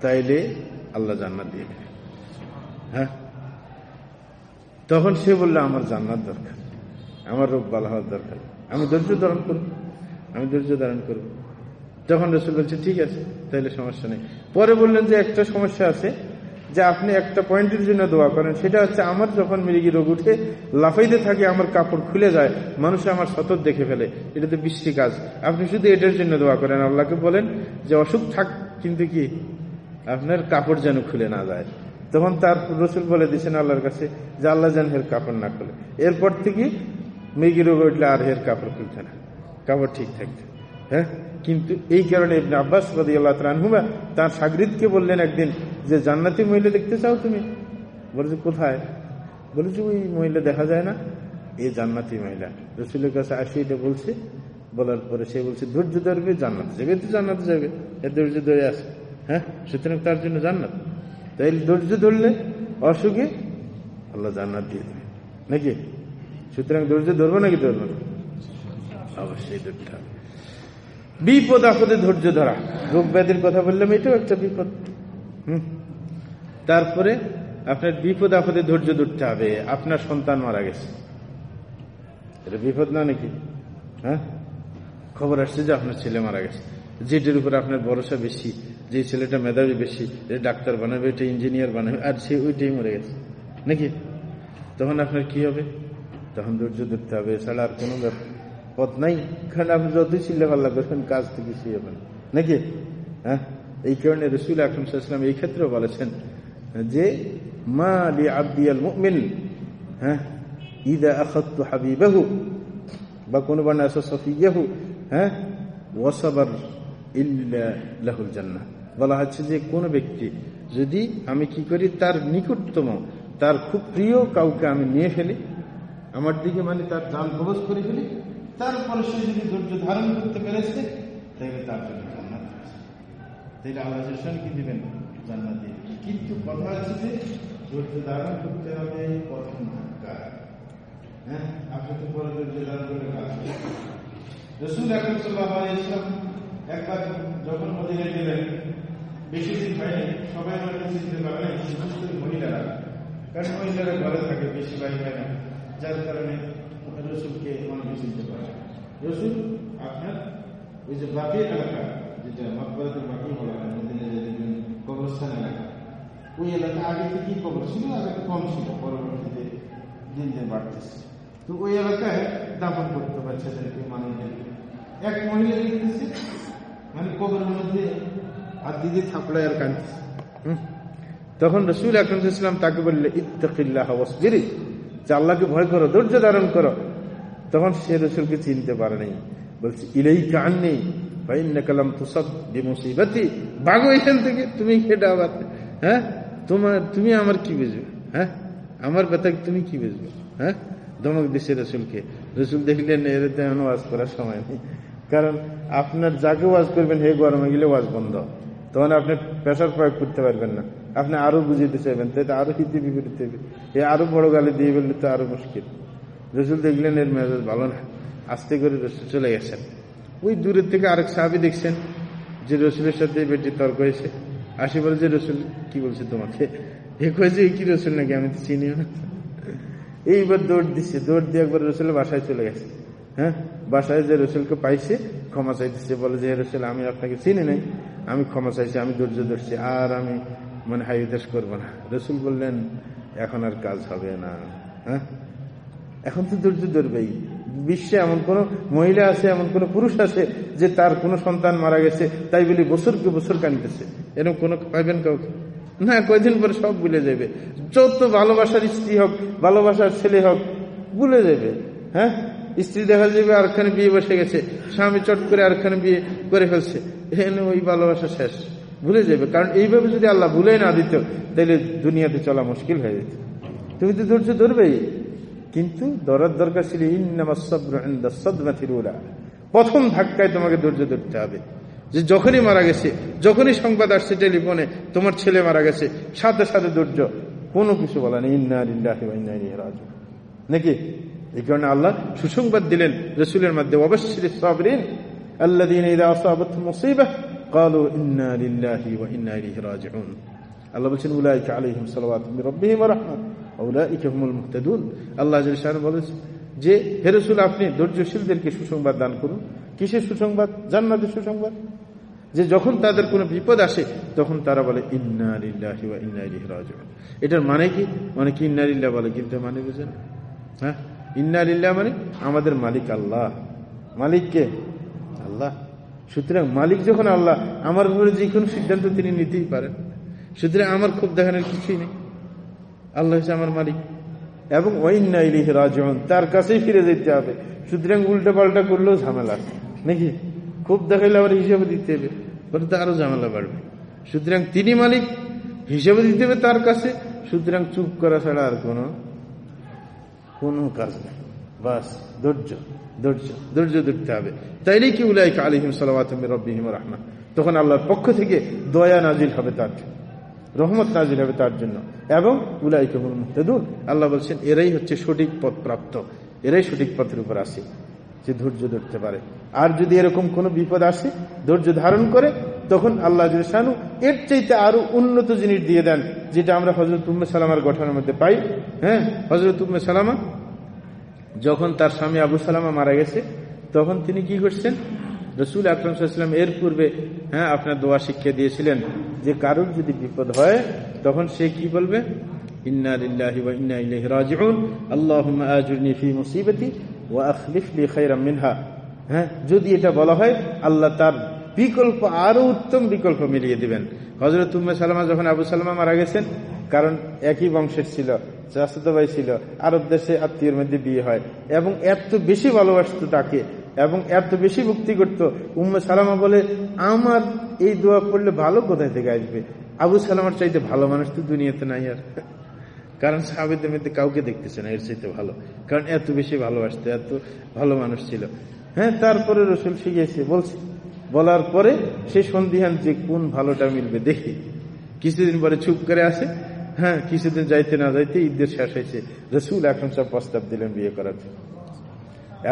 তাইলে আল্লাহ জান্নাত দিয়ে দেবে তখন সে বলল, আমার জান্নাত দরকার, আমার রোগ ভালো হওয়ার দরকার। আমি ধৈর্য ধারণ করব, আমি ধৈর্য ধারণ করব। তখন রসুল বলছে, ঠিক আছে, তাইলে সমস্যা নেই। পরে বললেন যে, একটা সমস্যা আছে, যে আপনি একটা পয়েন্টের জন্য দোয়া করেন, সেটা হচ্ছে আমার যখন মিরিগি রোগ উঠে, লাফাইতে থাকে, আমার কাপড় খুলে যায়, মানুষ আমার সতত দেখে ফেলে। এটা তো বৃষ্টি কাজ। আপনি শুধু এটার জন্য দোয়া করেন, আল্লাহকে বলেন যে, অসুখ থাক, কিন্তু কি আপনার কাপড় যেন খুলে না যায়। তখন তার রসুল বলে দিচ্ছেন আল্লাহর কাছে যে আল্লাহ যেন হের কাপড় না খুলে। এরপর থেকে মৃগী রোগ উঠলে আর হের কাপড় খুলছে না। কাপড় ঠিক থাকছে হ্যাঁ? কিন্তু এই কারণে ইবনে আব্বাস আল্লাহ তানহুমা তার সাগরিদকে বললেন একদিন যে, জান্নাতি মহিলা দেখতে চাও তুমি? বলেছে কোথায়? বলেছে ওই মহিলা দেখা যায় না। এই জান্নাতি মহিলা। রসুলের কাছে আসি, এটা বলছে। বলার পরে সে বলছে, ধৈর্য ধরবে, জান্নাত যাবে তো জান্নাত যাবে। এ ধৈর্য ধরে আসে হ্যাঁ? সুতরাং তার জন্য জান্নাত। তাই ধৈর্য ধরলে অসুখে আল্লাহ জান্নাত দিয়ে দেবে। নাকি? সুতরাং ধৈর্য ধরবো নাকি ধরবো না? অবশ্যই ধরতে হবে। বিপদ আপদে ধৈর্য ধরা। রোগ ব্যাধির কথা বললাম, এটাও একটা বিপদ। হুম? তারপরে আপনার বিপদ আপদে ধৈর্য ধরতে হবে। আপনার সন্তান মারা গেছে। এটা বিপদ না নাকি? হ্যাঁ? খবর আসছে যে আপনার ছেলে মারা গেছে। যেটির উপর আপনার ভরসা বেশি। যে ছেলেটা মেধাবী বেশি এটা ডাক্তার বানাবে এটা ইঞ্জিনিয়ার বানাবে, আর সে ওইটাই মরে গেছে। নাকি? তখন আপনার কি হবে? তখন ধৈর্য ধরতে হবে, এছাড়া আর কোনো পথ নাই। কারণ আপনি যতই চিল্লা পাল্লা করবেন, কাজ থেকে কিছুই হবে নাকি? হ্যাঁ? এই কারণে রসুল আকরম সাল্লাম এই ক্ষেত্রেও বলেছেন যে, মা লি আব্দিয়াল মুমিন হ্যাঁ? ইদা আখাত্তু হাবিবাহু বা কোনো বানা সফিয়াহু হ্যাঁ? ওয়াসাবার ইল্লা লাহুল জান্নাহ বলা হচ্ছে যে কোন ব্যক্তি যদি আমি কি করি, তার নিকটতম, তার খুব প্রিয় কাউকে আমি নিয়ে ফেলি, আমার দিকে মানে তার জান কবচ করে ফেলি, তারপরে সে যদি ধৈর্য ধারণ করতে পেরেছে, তাহলে তার জন্য জান্নাত তাহলে আল্লাহ কি দিবেন? জান্নাত দিয়ে কিন্তু কথা হচ্ছে যে ধৈর্য ধারণ করতে হবে প্রথম ধাক্কা। হ্যাঁ? আপনি তো পরে ধৈর্য ধারণ করে কাজ রসুল একবার যখন মদিনে গেলেন বেশি দিন হয়নি সবাই হয়তো চিনতে পারে বিশেষ করে মহিলারা। কারণ মহিলারা ঘরে থাকে, বেশি বাইরে হয় না। যার কারণে রসুলকে অনেকে চিনতে পারে রসুল, আপনার ওই যে বাকি এলাকা, যেটা মকবরাতের বাকি বলা হয় মদিনে যে কবরস্থান এলাকা ওই এলাকা আগে থেকেই কবর ছিল আগে কম ছিল, পরবর্তীতে দিন দিন বাড়তেছে। তো ওই এলাকায় দাপন করতে বাচ্চাদেরকে, মানুষদেরকে। এক মহিলা দেখতেছে মানে কবরের মধ্যে আর দিদি থাকলে আর কাঁদতেছে তখন রসুল আকরমসাল্লাম তাকে বললে ইত্তাকিল্লাহ ওয়াসবিরি, যে আল্লাহকে ভয় করো, ধৈর্য ধারণ করো। তখন সে রসুলকে চিনতে পারে নাই। বলছে ইলেই কান নেই ভাই কালাম তুসব বিমুসিবাতি, বাগো এখান থেকে, তুমি কেটে আবার হ্যাঁ? তোমার, তুমি আমার কি বুঝবে হ্যাঁ? আমার ব্যথা তুমি কি বুঝবে হ্যাঁ? ধমক দিছে রসুলকে। রসুল দেখলেন, এর তেমন ওয়াজ করার সময় নেই। কারণ আপনার যাকে ওয়াজ করবেন, হে গরমে গেলে ওয়াজ বন্ধ। তখন আপনি প্রেশার প্রয়োগ করতে পারবেন না। আপনি আরও বুঝিতে চাইবেন তাই তো আরও হিতে বিপরীত হবে এ আরও বড় গালি দিয়ে বললে তো আরও মুশকিল। রসুল দেখলেন এর মেজাজ ভালো না, আস্তে করে রসুল চলে গেছেন। ওই দূরের থেকে আরেক সাহাবি দেখছেন, যে রসুলের সাথে বেটি তর্ক হয়েছে। আসি বলে যে, রসুল, কি বলছে তোমাকে? এ কয়েছে কি রসুল নাকি? আমি তো চিনিও না। এইবার দৌড় দিচ্ছে দৌড় দিয়ে একবার রসুলের বাসায় চলে গেছে। হ্যাঁ বাসায় যে রসুলকে পাইছে, ক্ষমা চাইতেছে, বলে যে রসুল, আমি আপনাকে চিনি নাই। আমি ক্ষমা চাইছি, আমি ধৈর্য ধরছি, আর আমি মানে হাইদেশ করব না। রসুল বললেন, এখন আর কাজ হবে না। হ্যাঁ? এখন তো ধৈর্য ধরবেই। বিশ্বে এমন কোন মহিলা আছে, এমন কোন পুরুষ আছে যে তার কোনো সন্তান মারা গেছে, তাই বলি বছরকে বছর কানতেছে এরকম কোনো পাইবেন কাউকে? না, কয়দিন পরে সব ভুলে যাবে। যত ভালোবাসার স্ত্রী হোক, ভালোবাসার ছেলে হোক, ভুলে যাবে। হ্যাঁ? স্ত্রী দেখা যাবে আরখানে বিয়ে বসে গেছে, স্বামী চট করে আরখানে বিয়ে করে ফেলছে। এখানে ওই ভালোবাসা শেষ। ভুলে যাবে। কারণ এইভাবে যদি আল্লাহ ভুলে না দিত তাহলে দুনিয়াতে চলা মুশকিল হয়ে যেত। তুমি তো ধৈর্য ধরবেই। কিন্তু দরার দরকার ছিল প্রথম ধাক্কায় তোমাকে ধৈর্য ধরতে হবে। যে যখনই মারা গেছে, যখনই সংবাদ আসছে টেলিফোনে, তোমার ছেলে মারা গেছে। সাথে সাথে ধৈর্য। কোনো কিছু বলা নেই নাকি? এই কারণে আল্লাহ সুসংবাদ দিলেন, রসুলের মাধ্যমে, অবশ্যই সাবরিন। আল্লাহ মুসিবাহ قالوا إنا لله وإنا إليه راجعون আল্লাহ বলছেন উলাইকা আলাইহিম সালাওয়াতু মির রাব্বিহিম ওয়া রাহমাহ উলাইকা হুমুল মুহতাদুন আল্লাহ জাল্লা শান বলেছেন যে হে রাসূল আপনি ধৈর্যশীলদেরকে সুসংবাদ দান করুন কিসের সুসংবাদ জান্নাতের সুসংবাদ যে যখন তাদের কোনো বিপদ আসে তখন তারা বলে ইন্না লিল্লাহি ওয়া ইন্না ইলাইহি রাজিউন এটার মানে কি মানে কি ইন্না লিল্লাহ বলে কিন্তু মানে বুঝেন হ্যাঁ ইন্না লিল্লাহ মানে আমাদের মালিক আল্লাহ মালিক কে আল্লাহ। সুতরাং মালিক যখন আল্লাহ, আমার উপরে যে কোনো সিদ্ধান্ত তিনি নিতেই পারেন। সুতরাং আমার খুব দেখানোর কিছুই নেই। আল্লাহ হচ্ছে আমার মালিক। এবং ওয়াইনাইলিহি রাজন তার কাছেই ফিরে যেতে হবে। সুতরাং উল্টা পাল্টা করলেও ঝামেলা নাকি? খুব দেখাইলে আবার হিসাবে দিতে হবে। বলে তো আরও ঝামেলা বাড়বে। সুতরাং তিনি মালিক হিসাবে দিতে হবে তার কাছে। সুতরাং চুপ করা ছাড়া আর কোনো কোনো কাজ নেই। বাস, ধৈর্য ধৈর্য ধৈর্য ধরতে হবে। তাইলেই কি উলাইকা আলিহিম সালাম রব্বিহিম রহমান তখন আল্লাহর পক্ষ থেকে দয়া নাজিল হবে তার জন্য, রহমত নাজিল হবে তার জন্য। এবং উলাইকা মুহতেদুন, আল্লাহ বলছেন, এরাই হচ্ছে সঠিক পথ প্রাপ্ত, এরাই সঠিক পথের উপর আসে যে ধৈর্য ধরতে পারে। আর যদি এরকম কোনো বিপদ আসে, ধৈর্য ধারণ করে, তখন আল্লাহ শানু এর চাইতে আরও উন্নত জিনিস দিয়ে দেন, যেটা আমরা হজরত উম্মে সালামার গঠনের মধ্যে পাই। হ্যাঁ হজরত উম্মে সালামা যখন তার স্বামী আবু সালামা মারা গেছে, তখন তিনি কি করছেন? রসুল আকরমসাল্লাম এর পূর্বে হ্যাঁ আপনার দোয়া শিক্ষা দিয়েছিলেন যে কারুর যদি বিপদ হয়, তখন সে কি বলবে? হ্যাঁ যদি এটা বলা হয়, আল্লাহ তার বিকল্প আরও উত্তম বিকল্প মিলিয়ে দিবেন। হজরত উম্মে সালামা যখন আবু সালামা মারা গেছেন কারণ একই বংশের ছিল চাষাতো ভাই ছিল, আরব দেশে আত্মীয়ের মধ্যে বিয়ে হয়। এবং এত বেশি ভালোবাসত তাকে, এবং এত বেশি ভক্তি করত, উম্মে সালামা বলে, আমার এই দোয়া পড়লে ভালো কোথায় থেকে আসবে? আবু সালামার চাইতে ভালো মানুষ তো দুনিয়াতে নাই আর। কারণ সাহাবিদের মধ্যে কাউকে দেখতেছে না, এর চাইতে ভালো। কারণ এত বেশি ভালোবাসতে, এত ভালো মানুষ ছিল। হ্যাঁ তারপরে রসুল শিখেছে বলছে, বলার পরে সে সন্ধিহান যে কোন ভালোটা মিলবে দেখি। কিছুদিন পরে চুপ করে আসে হ্যাঁ কিছুদিন যাইতে না যাইতে ঈদের শেষ হয়েছে। রসুল এখন সব প্রস্তাব দিলেন বিয়ে করার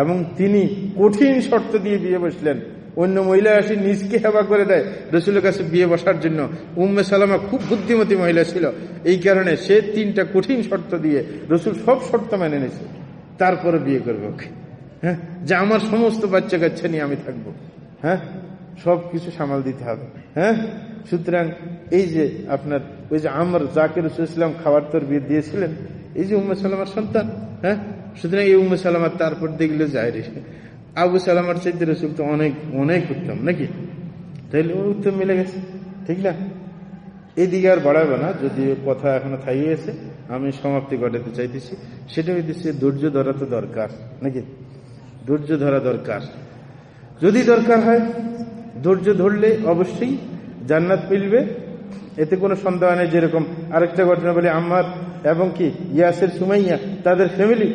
এবং তিনি কঠিন শর্ত দিয়ে বিয়ে বসলেন। অন্য মহিলা আসি নিজকে হেবা করে দেয় রসুলের কাছে বিয়ে বসার জন্য। উম্মে সালামা খুব বুদ্ধিমতী মহিলা ছিল। এই কারণে সে তিনটা কঠিন শর্ত দিয়ে রসুল সব শর্ত মেনে নিয়েছে। তারপরে বিয়ে করবে ওকে। হ্যাঁ যে আমার সমস্ত বাচ্চা কাচ্চা নিয়ে আমি থাকব। হ্যাঁ সব কিছু সামাল দিতে হবে। হ্যাঁ সুতরাং এই যে আপনার ওই যে আমার জাকির ইসলাম খাবার তোর বিয়ে দিয়েছিলেন, এই যে উম্মে সালামার সন্তান হ্যাঁ? সুতরাং এই উম্মে সালামার তারপর দেখলে যায় রে আবু সালামার চাইতে রসুল তো অনেক অনেক উত্তম, নাকি? তাইলে ওই উত্তম মিলে গেছে, ঠিক না? এদিকে আর বাড়াবে না যদি কথা এখনও থাইয়েছে আমি সমাপ্তি ঘটাতে চাইতেছি। সেটা হইতেছে ধৈর্য ধরা তো দরকার, নাকি? ধৈর্য ধরা দরকার। যদি দরকার হয়, ধৈর্য ধরলে অবশ্যই জান্নাত মিলবে? এতে কোনো সন্দেহ নেই যেরকম আরেকটা ঘটনা বলে আমার এবং কি ইয়াসের, সুমাইয়া, তাদের ফ্যামিলি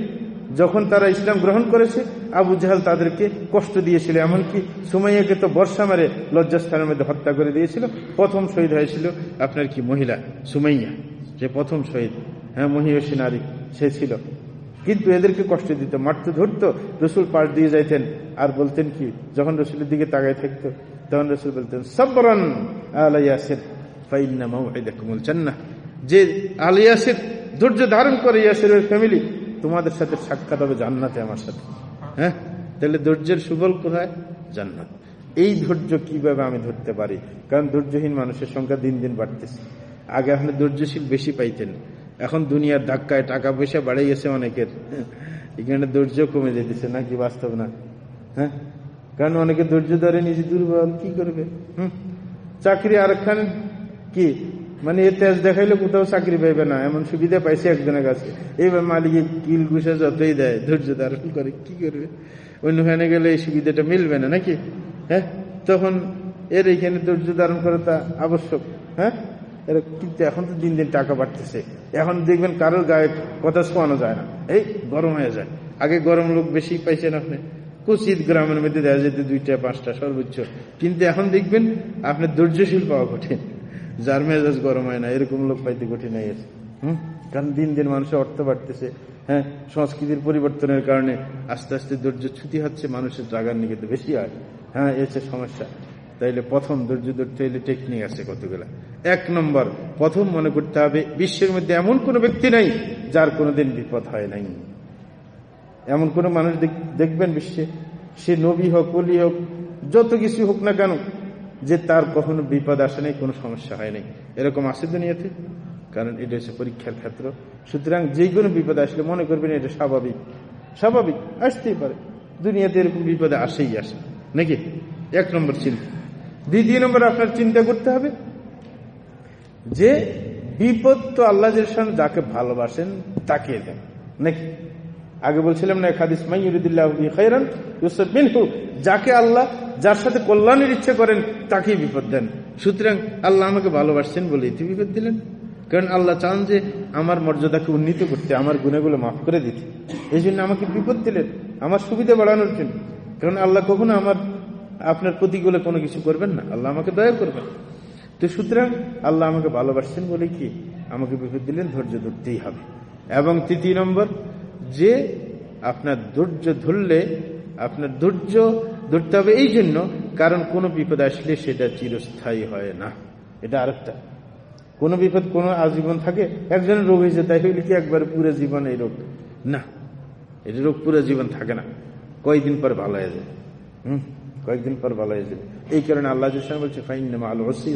যখন তারা ইসলাম গ্রহণ করেছে, আবু জাহাল তাদেরকে কষ্ট দিয়েছিল। এমনকি সুমাইয়াকে তো বর্ষা মারে লজ্জাস্থানের মধ্যে হত্যা করে দিয়েছিল। প্রথম শহীদ হয়েছিল আপনার কি মহিলা সুমাইয়া, যে প্রথম শহীদ। হ্যাঁ মহিষী নারী, সে ছিল। কিন্তু এদেরকে কষ্ট দিত, মারতে, ধরত, রসুল পাশ দিয়ে যাইতেন। আর বলতেন কি, যখন রসুলের দিকে তাকায় থাকতো তখন রসুল বলতেন, সবরন আলাইয়াসের ফাইন্না মাউইদাকুমুল জান্নাহ। যে আলিয়াসের ধৈর্য ধারণ করে ইয়াসের ফ্যামিলি, তোমাদের সাথে সাক্ষাৎ হবে জান্নাতে আমার সাথে। হ্যাঁ? তাহলে ধৈর্যের সুবল কোথায়? জান্নাত। এই ধৈর্য কীভাবে আমি ধরতে পারি? কারণ ধৈর্যহীন মানুষের সংখ্যা দিন দিন বাড়তেছে। আগে আপনি ধৈর্যশীল বেশি পাইতেন। এখন দুনিয়ার ধাক্কায় টাকা পয়সা বাড়াই গেছে অনেকের। এখানে ধৈর্য কমে যেতেছে নাকি বাস্তব না? হ্যাঁ? কারণ অনেকে ধৈর্য ধরে নিজে দুর্বল, কি করবে? হুম? চাকরি আরেকখান কি? মানে এ তেজ দেখাইলে কোথাও চাকরি পাইবে না, এমন সুবিধা পাইছে একজনের কাছে। এইবার মালিকে কিল ঘুষে যতই দেয়, ধৈর্য ধারণ করে, কি করবে? অন্যখানে গেলে এই সুবিধাটা মিলবে না, নাকি? হ্যাঁ? তখন এর এইখানে ধৈর্য ধারণ করা তা আবশ্যক হ্যাঁ? এরা কিন্তু এখন তো দিন দিন টাকা বাড়তেছে। এখন দেখবেন কারোর গায়ে কথা শোয়ানো যায় না। এই গরম হয়ে যায়। আগে গরম লোক বেশি পাইছেন আপনি। কুচিত গ্রামের মধ্যে দেখা যেত দুইটা, পাঁচটা সর্বোচ্চ। কিন্তু এখন দেখবেন আপনার ধৈর্যশীল পাওয়া কঠিন। যার মেজাজ গরম হয় না, এরকম লোক পাইতে কঠিন হয়ে গেছে। হম? কারণ দিন দিন মানুষের অর্থ বাড়তেছে হ্যাঁ? সংস্কৃতির পরিবর্তনের কারণে আস্তে আস্তে ধৈর্য ছুটি হচ্ছে, মানুষের জাগার নিকে তো বেশি হয়। হ্যাঁ এসে সমস্যা। তাইলে প্রথম ধৈর্য ধরতে হইলে টেকনিক আছে কতগুলা। এক নম্বর, প্রথম মনে করতে হবে, বিশ্বের মধ্যে এমন কোনো ব্যক্তি নাই যার কোনোদিন বিপদ হয় নাই। এমন কোন মানুষ দেখবেন বিশ্বে। সে নবী হোক অলি হোক, যত কিছু হোক না কেন, যে তার কখনো বিপদ আসে নাই, কোনো সমস্যা হয় নাই। এরকম আসে দুনিয়াতে? কারণ এটা হচ্ছে পরীক্ষার ক্ষেত্র। সুতরাং যে কোনো বিপদ আসলে মনে করবেন এটা স্বাভাবিক। স্বাভাবিক, আসতেই পারে। দুনিয়াতে এরকম বিপদে আসেই আসে। নাকি? এক নম্বর চিন্তা। দ্বিতীয় নম্বর আপনার চিন্তা করতে হবে, যে বিপদ তো আল্লাহ যাকে ভালোবাসেন, তাকে দেন। নাকি? আগে বলছিলাম না খাদিস খাইরান ইউসুফ মিনহু যাকে আল্লাহ, যার সাথে কল্যাণের ইচ্ছে করেন, তাকেই বিপদ দেন। সুতরাং আল্লাহ আমাকে ভালোবাসছেন বলেই তো বিপদ দিলেন। কারণ আল্লাহ চান যে আমার মর্যাদাকে উন্নীত করতে, আমার গুণাগুলো মাফ করে দিতে। এই জন্য আমাকে বিপদ দিলেন, আমার সুবিধা বাড়ানোর জন্য। কারণ আল্লাহ কখনো আমার, আপনার প্রতিগুলো কোনো কিছু করবেন না। আল্লাহ আমাকে দয়া করবেন। তো সুতরাং আল্লাহ আমাকে ভালোবাসছেন বলে কি আমাকে বিপদ দিলেন, ধৈর্য ধরতেই হবে। এবং তৃতীয় নম্বর যে আপনার ধৈর্য ধরলে, আপনার ধৈর্য ধরতে হবে এই জন্য, কারণ কোনো বিপদ আসলে সেটা চিরস্থায়ী হয় না। এটা আরেকটা। কোন বিপদ, কোন আজীবন থাকে, একজনের রোগ হয়েছে তাই হইলে কি একবার পুরো জীবন এই রোগ? না এটা রোগ পুরো জীবন থাকে না। কয়েকদিন পর ভালো হয়ে যায়। হম কয়েকদিন পর ভালো হয়ে যাবে এই কারণে আল্লাহ বলছে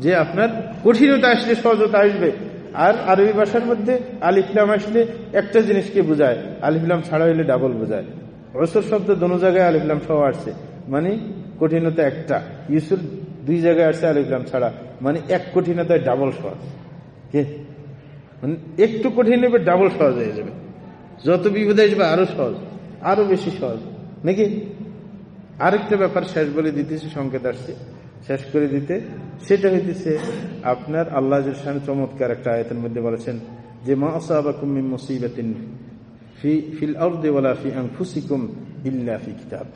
যে আপনার কঠিনতা আসলে সহজতা আসবে। আর আরবি ভাষার মধ্যে আলিফলাম আসলে একটা জিনিসকে বোঝায়। আলিফলাম ছাড়া হইলে ডাবল বোঝায়। রসর শব্দ দোনো জায়গায় আলিফলাম সহ আসছে। মানে কঠিনতা একটা। ইউসুর দুই জায়গায় আসছে আলিফলাম ছাড়া। মানে এক কঠিনতায় ডাবল সহজ কে? মানে একটু কঠিন হবে ডাবল সহজ হয়ে যাবে। যত বিপদে আসবে আরও সহজ, আরও বেশি সহজ। নাকি? আরেকটা ব্যাপার শেষ বলে দিতেছে, সংকেত আসছে। শেষ করে দিতে। সেটা হইতেছে আপনার আল্লাহ চমৎকার একটা আয়তের মধ্যে বলেছেন যে, মা আসাবাকুম মিন মুসিবাতিন ফি, ফিল আরদি ওয়ালা ফি আনফুসিকুম ইল্লা ফি কিতাব।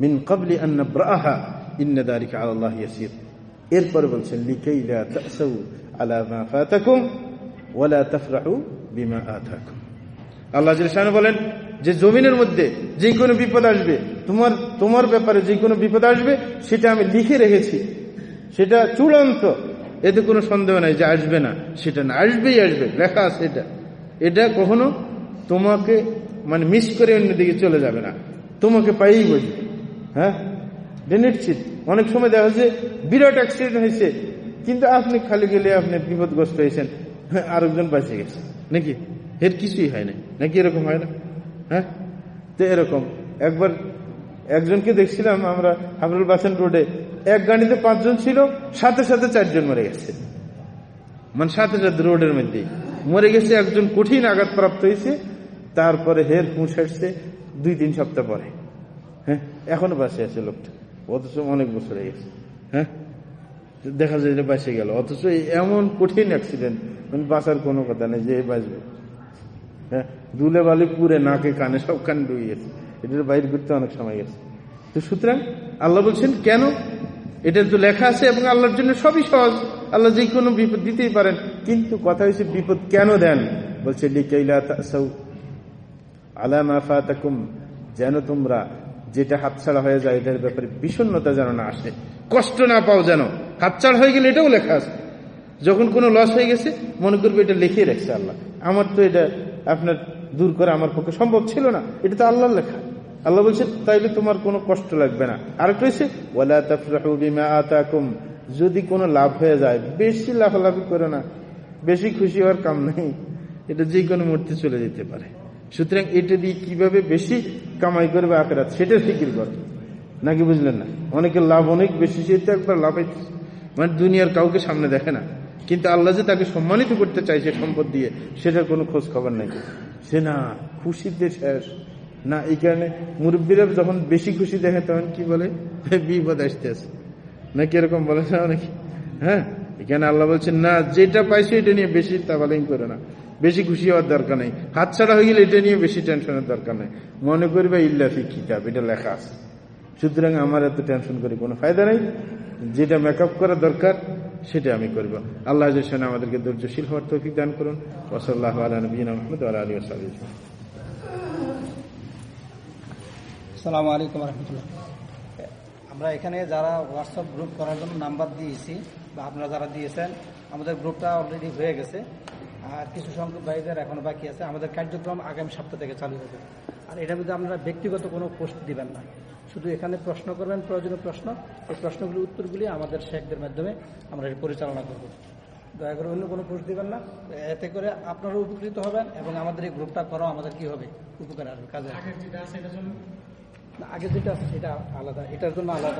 মিন ক্বাবলি আন নাবরাহা ইন্না যালিকা আলা আল্লাহ ইয়াসির। এরপরে বলছেন, লিকাই লা তাসাউ আলা মা ফাতাকুম ওয়ালা তাফরাহু বিমা আতাকুম। আল্লাহ জিলশান বলেন যে জমিনের মধ্যে যে কোনো বিপদ আসবে তোমার তোমার ব্যাপারে যে কোনো বিপদ আসবে সেটা আমি লিখে রেখেছি। সেটা চূড়ান্ত। এতে কোনো সন্দেহ নাই যে আসবে না। সেটা না আসবেই আসবে লেখা আছে এটা। এটা কখনো তোমাকে মানে মিস করে অন্যদিকে চলে যাবে না। তোমাকে পাইই বলি। হ্যাঁ? নিশ্চিত। অনেক সময় দেখা যাচ্ছে বিরাট অ্যাক্সিডেন্ট হয়েছে কিন্তু আপনি খালি গেলে আপনি বিপদগ্রস্ত হয়েছেন। হ্যাঁ, আরেকজন বাঁচে গেছে। নাকি? এর কিছুই হয় না। নাকি এরকম হয় না? হ্যাঁ? তো এরকম। একবার একজনকে দেখছিলাম আমরা হাবরুল বাসেন রোডে। এক গাড়িতে পাঁচজন ছিল, সাথে সাথে চারজন মরে গেছে। মানে সাথে সাথে রোডের মধ্যে। মরে গেছে একজন কঠিন আঘাত প্রাপ্ত হয়েছে, তারপরে হের হুঁশ আসছে দুই তিন সপ্তাহ পরে। হ্যাঁ? এখনও বাসে আছে লোকটা। অথচ অনেক বছর হয়ে গেছে। হ্যাঁ? দেখা যায় যে বাসে গেল। অথচ এমন কঠিন অ্যাক্সিডেন্ট মানে বাঁচার কোনো কথা নেই যে বাঁচবে। হ্যাঁ? দুলে বালি পুরে নাকে কানে সব কানে ডুবে গেছে এটার বাইরে করতে অনেক সময় গেছে তো সুতরাং আল্লাহ বলছেন, কেন? এটা তো লেখা আছে এবং আল্লাহর জন্য সবই সহজ। আল্লাহ যে কোনো বিপদ দিতেই পারেন। কিন্তু কথা হয়েছে, বিপদ কেন দেন? বলছে যেন তোমরা যেটা হাতছাড়া হয়ে যায়, এটার ব্যাপারে বিষণ্নতা যেন না আসে। কষ্ট না পাও যেন। হাতছাড়া হয়ে গেলে এটাও লেখা আছে। যখন কোনো লস হয়ে গেছে, মনে করবে এটা লিখে রাখছে আল্লাহ। আমার তো এটা আপনার দূর করা আমার পক্ষে সম্ভব ছিল না। এটা তো আল্লাহর লেখা। আল্লাহ বলছে তাইলে তোমার কোনো কষ্ট লাগবে না। আরেকটা হয়েছে যদি কোনো লাভ হয়ে যায়, বেশি লাফালাফি করে না। বেশি খুশি হওয়ার কাম নেই। এটা যে কোনো মূর্তি চলে যেতে পারে। সুতরাং এটা দিয়ে কীভাবে বেশি কামাই করবে আখেরাত, সেটা ফিকির করে নাকি বুঝলেন না? অনেকের লাভ অনেক বেশি সেটা একবার লাভ মানে দুনিয়ার কাউকে সামনে দেখে না। কিন্তু আল্লাহ যে তাকে সম্মানিত করতে চাইছে সম্পদ দিয়ে, সেটার কোনো খোঁজ খবর নাই। সে না খুশিতে শেষ, না এই কারণে মুরব্বীরা যখন বেশি খুশি দেখে তখন কি বলে? বিপদ আসতে আছে। নাকি এরকম বলে না অনেকে হ্যাঁ? এখানে আল্লাহ বলছেন, না, যেটা পাইছো এটা নিয়ে বেশি তাবালিং করে না। বেশি খুশি হওয়ার দরকার নেই। হাত ছাড়া হয়ে গেলে এটা নিয়ে বেশি টেনশনের দরকার নেই। মনে করবে ইল্লাফি কিতাব এটা লেখা আছে। সুতরাং আমার এত টেনশন করে কোনো ফায়দা নেই। যেটা মেকআপ করা দরকার সেটা আমি করব। আল্লাহ আমাদেরকে ধৈর্যশীল হওয়ার তৌফিক দান করুন। ওসল্লাহ আলা নবীন আহমদ আলী সালামু আলাইকুম আমরা এখানে যারা হোয়াটসঅ্যাপ গ্রুপ করার জন্য নাম্বার দিয়েছি বা আপনারা যারা দিয়েছেন, আমাদের গ্রুপটা অলরেডি হয়ে গেছে। আর কিছু সংখ্যক ভাইদের এখনও বাকি আছে। আমাদের কার্যক্রম আগামী সপ্তাহ থেকে চালু হবে আর এটার মধ্যে আপনারা ব্যক্তিগত কোনো পোস্ট দিবেন না শুধু এখানে প্রশ্ন করবেন প্রয়োজনীয় প্রশ্ন এই প্রশ্নগুলির উত্তরগুলি আমাদের শেখদের মাধ্যমে আমরা এটি পরিচালনা করব। দয়া করে অন্য কোনো প্রশ্ন দেবেন না। এতে করে আপনারা উপকৃত হবেন এবং আমাদের এই গ্রুপটা করাও আমাদের কি হবে? উপকার আসবে কাজে আগে যেটা আছে সেটা আলাদা এটার জন্য আলাদা।